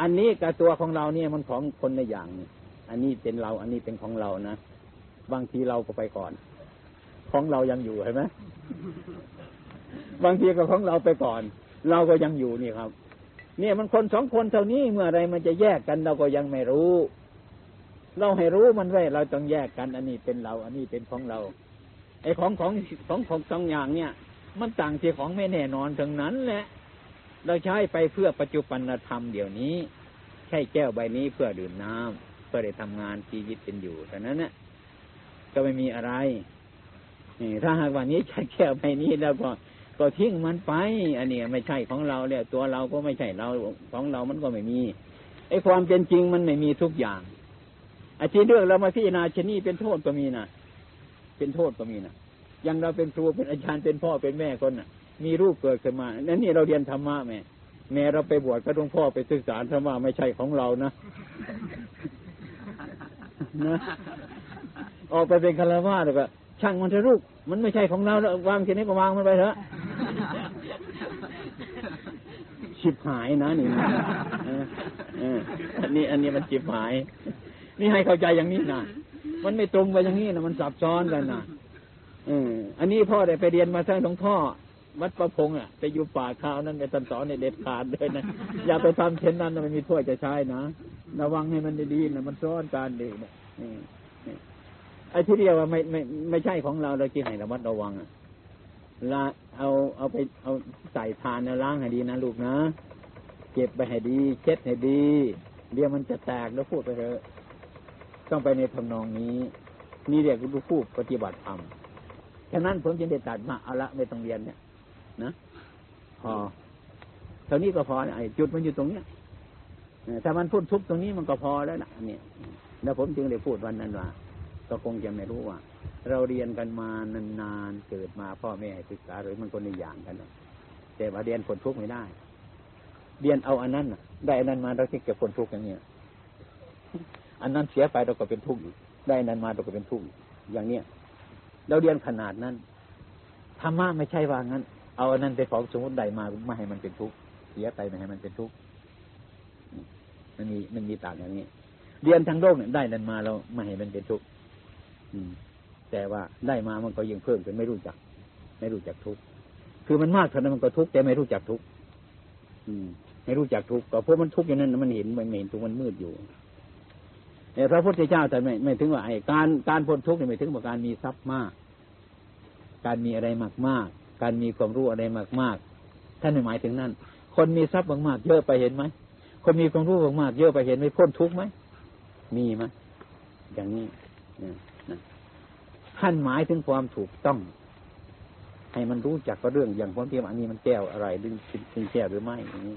อันนี้กับตัวของเราเนี่ยมันของคนในอย่างนี่อันนี้เป็นเรา อันนี้เป็นของเรานะบางทีเราก็ไปก่อน ของเรายังอยู่เห็นไหมบางทีก็ของเราไปก่อน เราก็ยังอยู่นี่ครับ เนี่ยมันคนสองคนเท่านี้เมื่อไรมันจะแยกกันเราก็ยังไม่รู้ เราให้รู้มันไว้เราต้องแยกกัน อันนี้เป็นเรา อันนี้เป็นของเรา ไอ้ของของของของสองอย่างเนี่ย มันต่างที่ของไม่แน่นอนทั้งนั้นแหละเราใช้ไปเพื่อปัจจุบันธรรมเดี๋ยวนี้ ใช่แก้วใบนี้เพื่อดื่มน้ำเพื่อได้ทำงานชีวิตเป็นอยู่แต่นั้นเนี่ยก็ไม่มีอะไรนี่ถ้าหากวันนี้ใช้แก้วใบนี้แล้วก็ก็ทิ้งมันไป อันนี้ไม่ใช่ของเราแล้วตัวเราก็ไม่ใช่เราของเรามันก็ไม่มีไอ้ความเป็นจริงมันไม่มีทุกอย่างไอ้ที่เรื่องเรามาพิจารณาชนีเป็นโทษก็มีนะ เป็นโทษก็มีนะอยังเราเป็นครูเป็นอาจารย์เป็นพ่อเป็นแม่คนน่ะ มีรูปเกิดขึ้นมานั่นนี่เราเรียนธรรมะแม่แม่เราไปบวชก็ต้องพ่อไปศึกษาธรรมะไม่ใช่ของเรานะนะออกไปเป็นคารวะแล้วก็ช่างมันเถอะลูกมันไม่ใช่ของเราแล้ววางทีนี้ก็วางมันไปเถอะชิบหายนะนี่นะอันนี้ อันนี้มันชิบหาย นี่ให้เข้าใจอย่างนี้นะ มันไม่ตรงไปอย่างนี้นะมันซับซ้อนกันนะเอออันนี้พ่อได้ไปเรียนมาทั้งหลวงพ่อวัดประพงอะไปอยู่ป่าข้าวนั่นไปตันสอนในเด็ดขาดเลยนะอย่าไปทำเช่นนั้นมันมีถ้วยจะใช้นะระวังให้มันดีๆนะมันซ้อนการเด็กนะไอ้ที่เรียกว่าไม่ไม่ไม่ใช่ของเราเราจีให้ระมัดระวังอะละเอาเอาไปเอาใส่ทานนะล้างให้ดีนะลูกนะ เก็บไปให้ดี เช็ดให้ดีเดี๋ยวมันจะแตกแล้วพูดไปเถอะ ต้องไปในทำนองนี้ นี่เรียกว่าผู้ปฏิบัติธรรมฉะนั้นผมจึงได้ตัดมาเอาละไม่ต้องเรียนเนี่ยนะพอเท่านี้ก็พอไอ้จุดมันอยู่ตรงเนี้ยถ้ามันพูดทุกตรงนี้มันก็พอแล้วนะเนี่ยแล้วผมจึงได้พูดวันนั้นว่าก็คงจะไม่รู้ว่า เราเรียนกันมานานๆเกิดมาพ่อแม่ศึกษาหรือมันคนในอย่างกันแต่ว่าเรียนผลทุกข์ไม่ได้ เรียนเอาอันนั้นได้อันนั้นมาเราที่เก็บผลทุกข์อย่างเนี้ย อันนั้นเสียไปเราก็เป็นทุกข์ได้อันนั้นมาเราก็เป็นทุกข์อย่างเนี้ยเราเรียนขนาดนั้นธรรมะไม่ใช่ว่างั้น เอาอันนั้นไปของสมมติใดมาไม่ให้มันเป็นทุกข์เสียไปไม่ให้มันเป็นทุกข์มันมีมันมีต่างอย่างนี้ เรียนทางโลกเนี่ยได้นั้นมาเราไม่ให้มันเป็นทุกข์แต่ว่าได้มามันก็ยิ่งเพิ่มขึ้นไม่รู้จัก ไม่รู้จักทุกข์คือมันมากเท่านั้นมันก็ทุกข์แต่ไม่รู้จักทุกข์ไม่รู้จักทุกข์ก็เพราะมันทุกข์อย่างนั้นมันเห็นมันเห็นทุกข์มันมืดอยู่ พระพุทธเจ้าแต่ไม่ไม่ถึงว่าไอ้การการพ้นทุกข์เนี่ยไม่ถึงว่าการมีทรัพย์มาก การมีอะไรมากมากการมีความรู้อะไรมากมากท่านไม่หมายถึงนั่น คนมีทรัพย์มากๆเยอะไปเห็นไหมคนมีความรู้มากๆเยอะไปเห็นไม่พ้นทุกข์ไหมมีไหมอย่างนี้ท่านหมายถึงความถูกต้อง ให้มันรู้จักก็เรื่องอย่างความที่อันนี้มันแก้วอะไรดึงเป็นแก้วหรือไม่อย่างนี้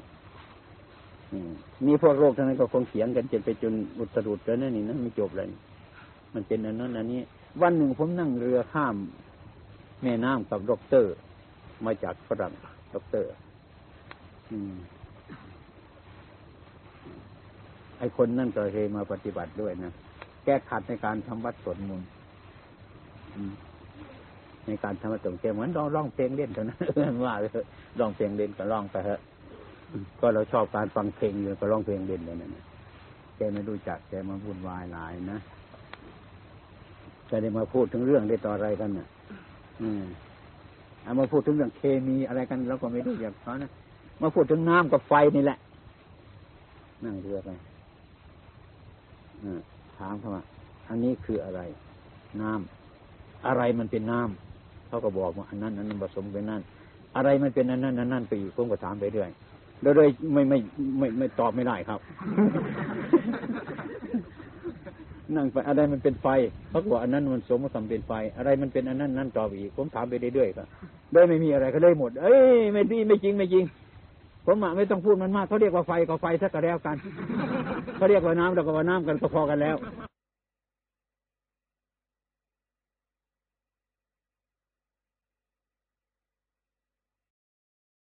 มีพวกโรคทั้งนั้นก็คงเถียงกันจนไปจนอุตรุดแล้วนั่นนี่นะไม่จบเลยมันเป็นอันนั้นอันนี้ วันหนึ่งผมนั่งเรือข้าม แม่น้ำกับด็อกเตอร์ มาจากฝรั่งด็อกเตอร์อไอคนนั่นก็เคยมาปฏิบัติด้วยนะแก้ขัดในการทำวัดสวดมนต์ในการทำวัดสวดมนต์แกเหมือนร้องร้องเพลงเล่นเท่านั้นว่าเลยร้องเพลงเล่นก็ร้องไปเถอะ ก็เราชอบการฟังเพลงอยู่ก็ร้องเพลงเล่นเลยนะแกไม่รู้จักแกมาวุ่นวายหลายนะจะได้มาพูดถึงเรื่องได้ต่ออะไรกันน่ะ อืมเอามาพูดถึงเรื่องเคมีอะไรกันเราก็ไม่รู้อย่างเขานะมาพูดถึงน้ำกับไฟนี่แหละ นั่งเรือไปถามเขาว่าอันนี้คืออะไร น้ำอะไรมันเป็นน้ำเขาก็บอกว่าอันนั้นอันนั้นผสมเป็นนั่น อะไรมันเป็นอันนั้นอันนั้นไปอีกผมก็ถามไปเรื่อย โดยโดยไม่ไม่ไม่ไม่ตอบไม่ได้ครับ นั่งไปอะไรมันเป็นไฟเขาบอกอันนั้นมันสมมติเป็นไฟ อะไรมันเป็นอันนั้นนั่นตอบอีก ผมถามไปเรื่อยๆครับโดยไม่มีอะไรก็ได้หมด เอ้ยไม่ดีไม่จริงไม่จริง ผมอะไม่ต้องพูดมันมากเขาเรียกว่าไฟก็ไฟสักก็แล้วกันเขาเรียกว่าน้ำเราก็ว่าน้ำกันก็พอกันแล้ว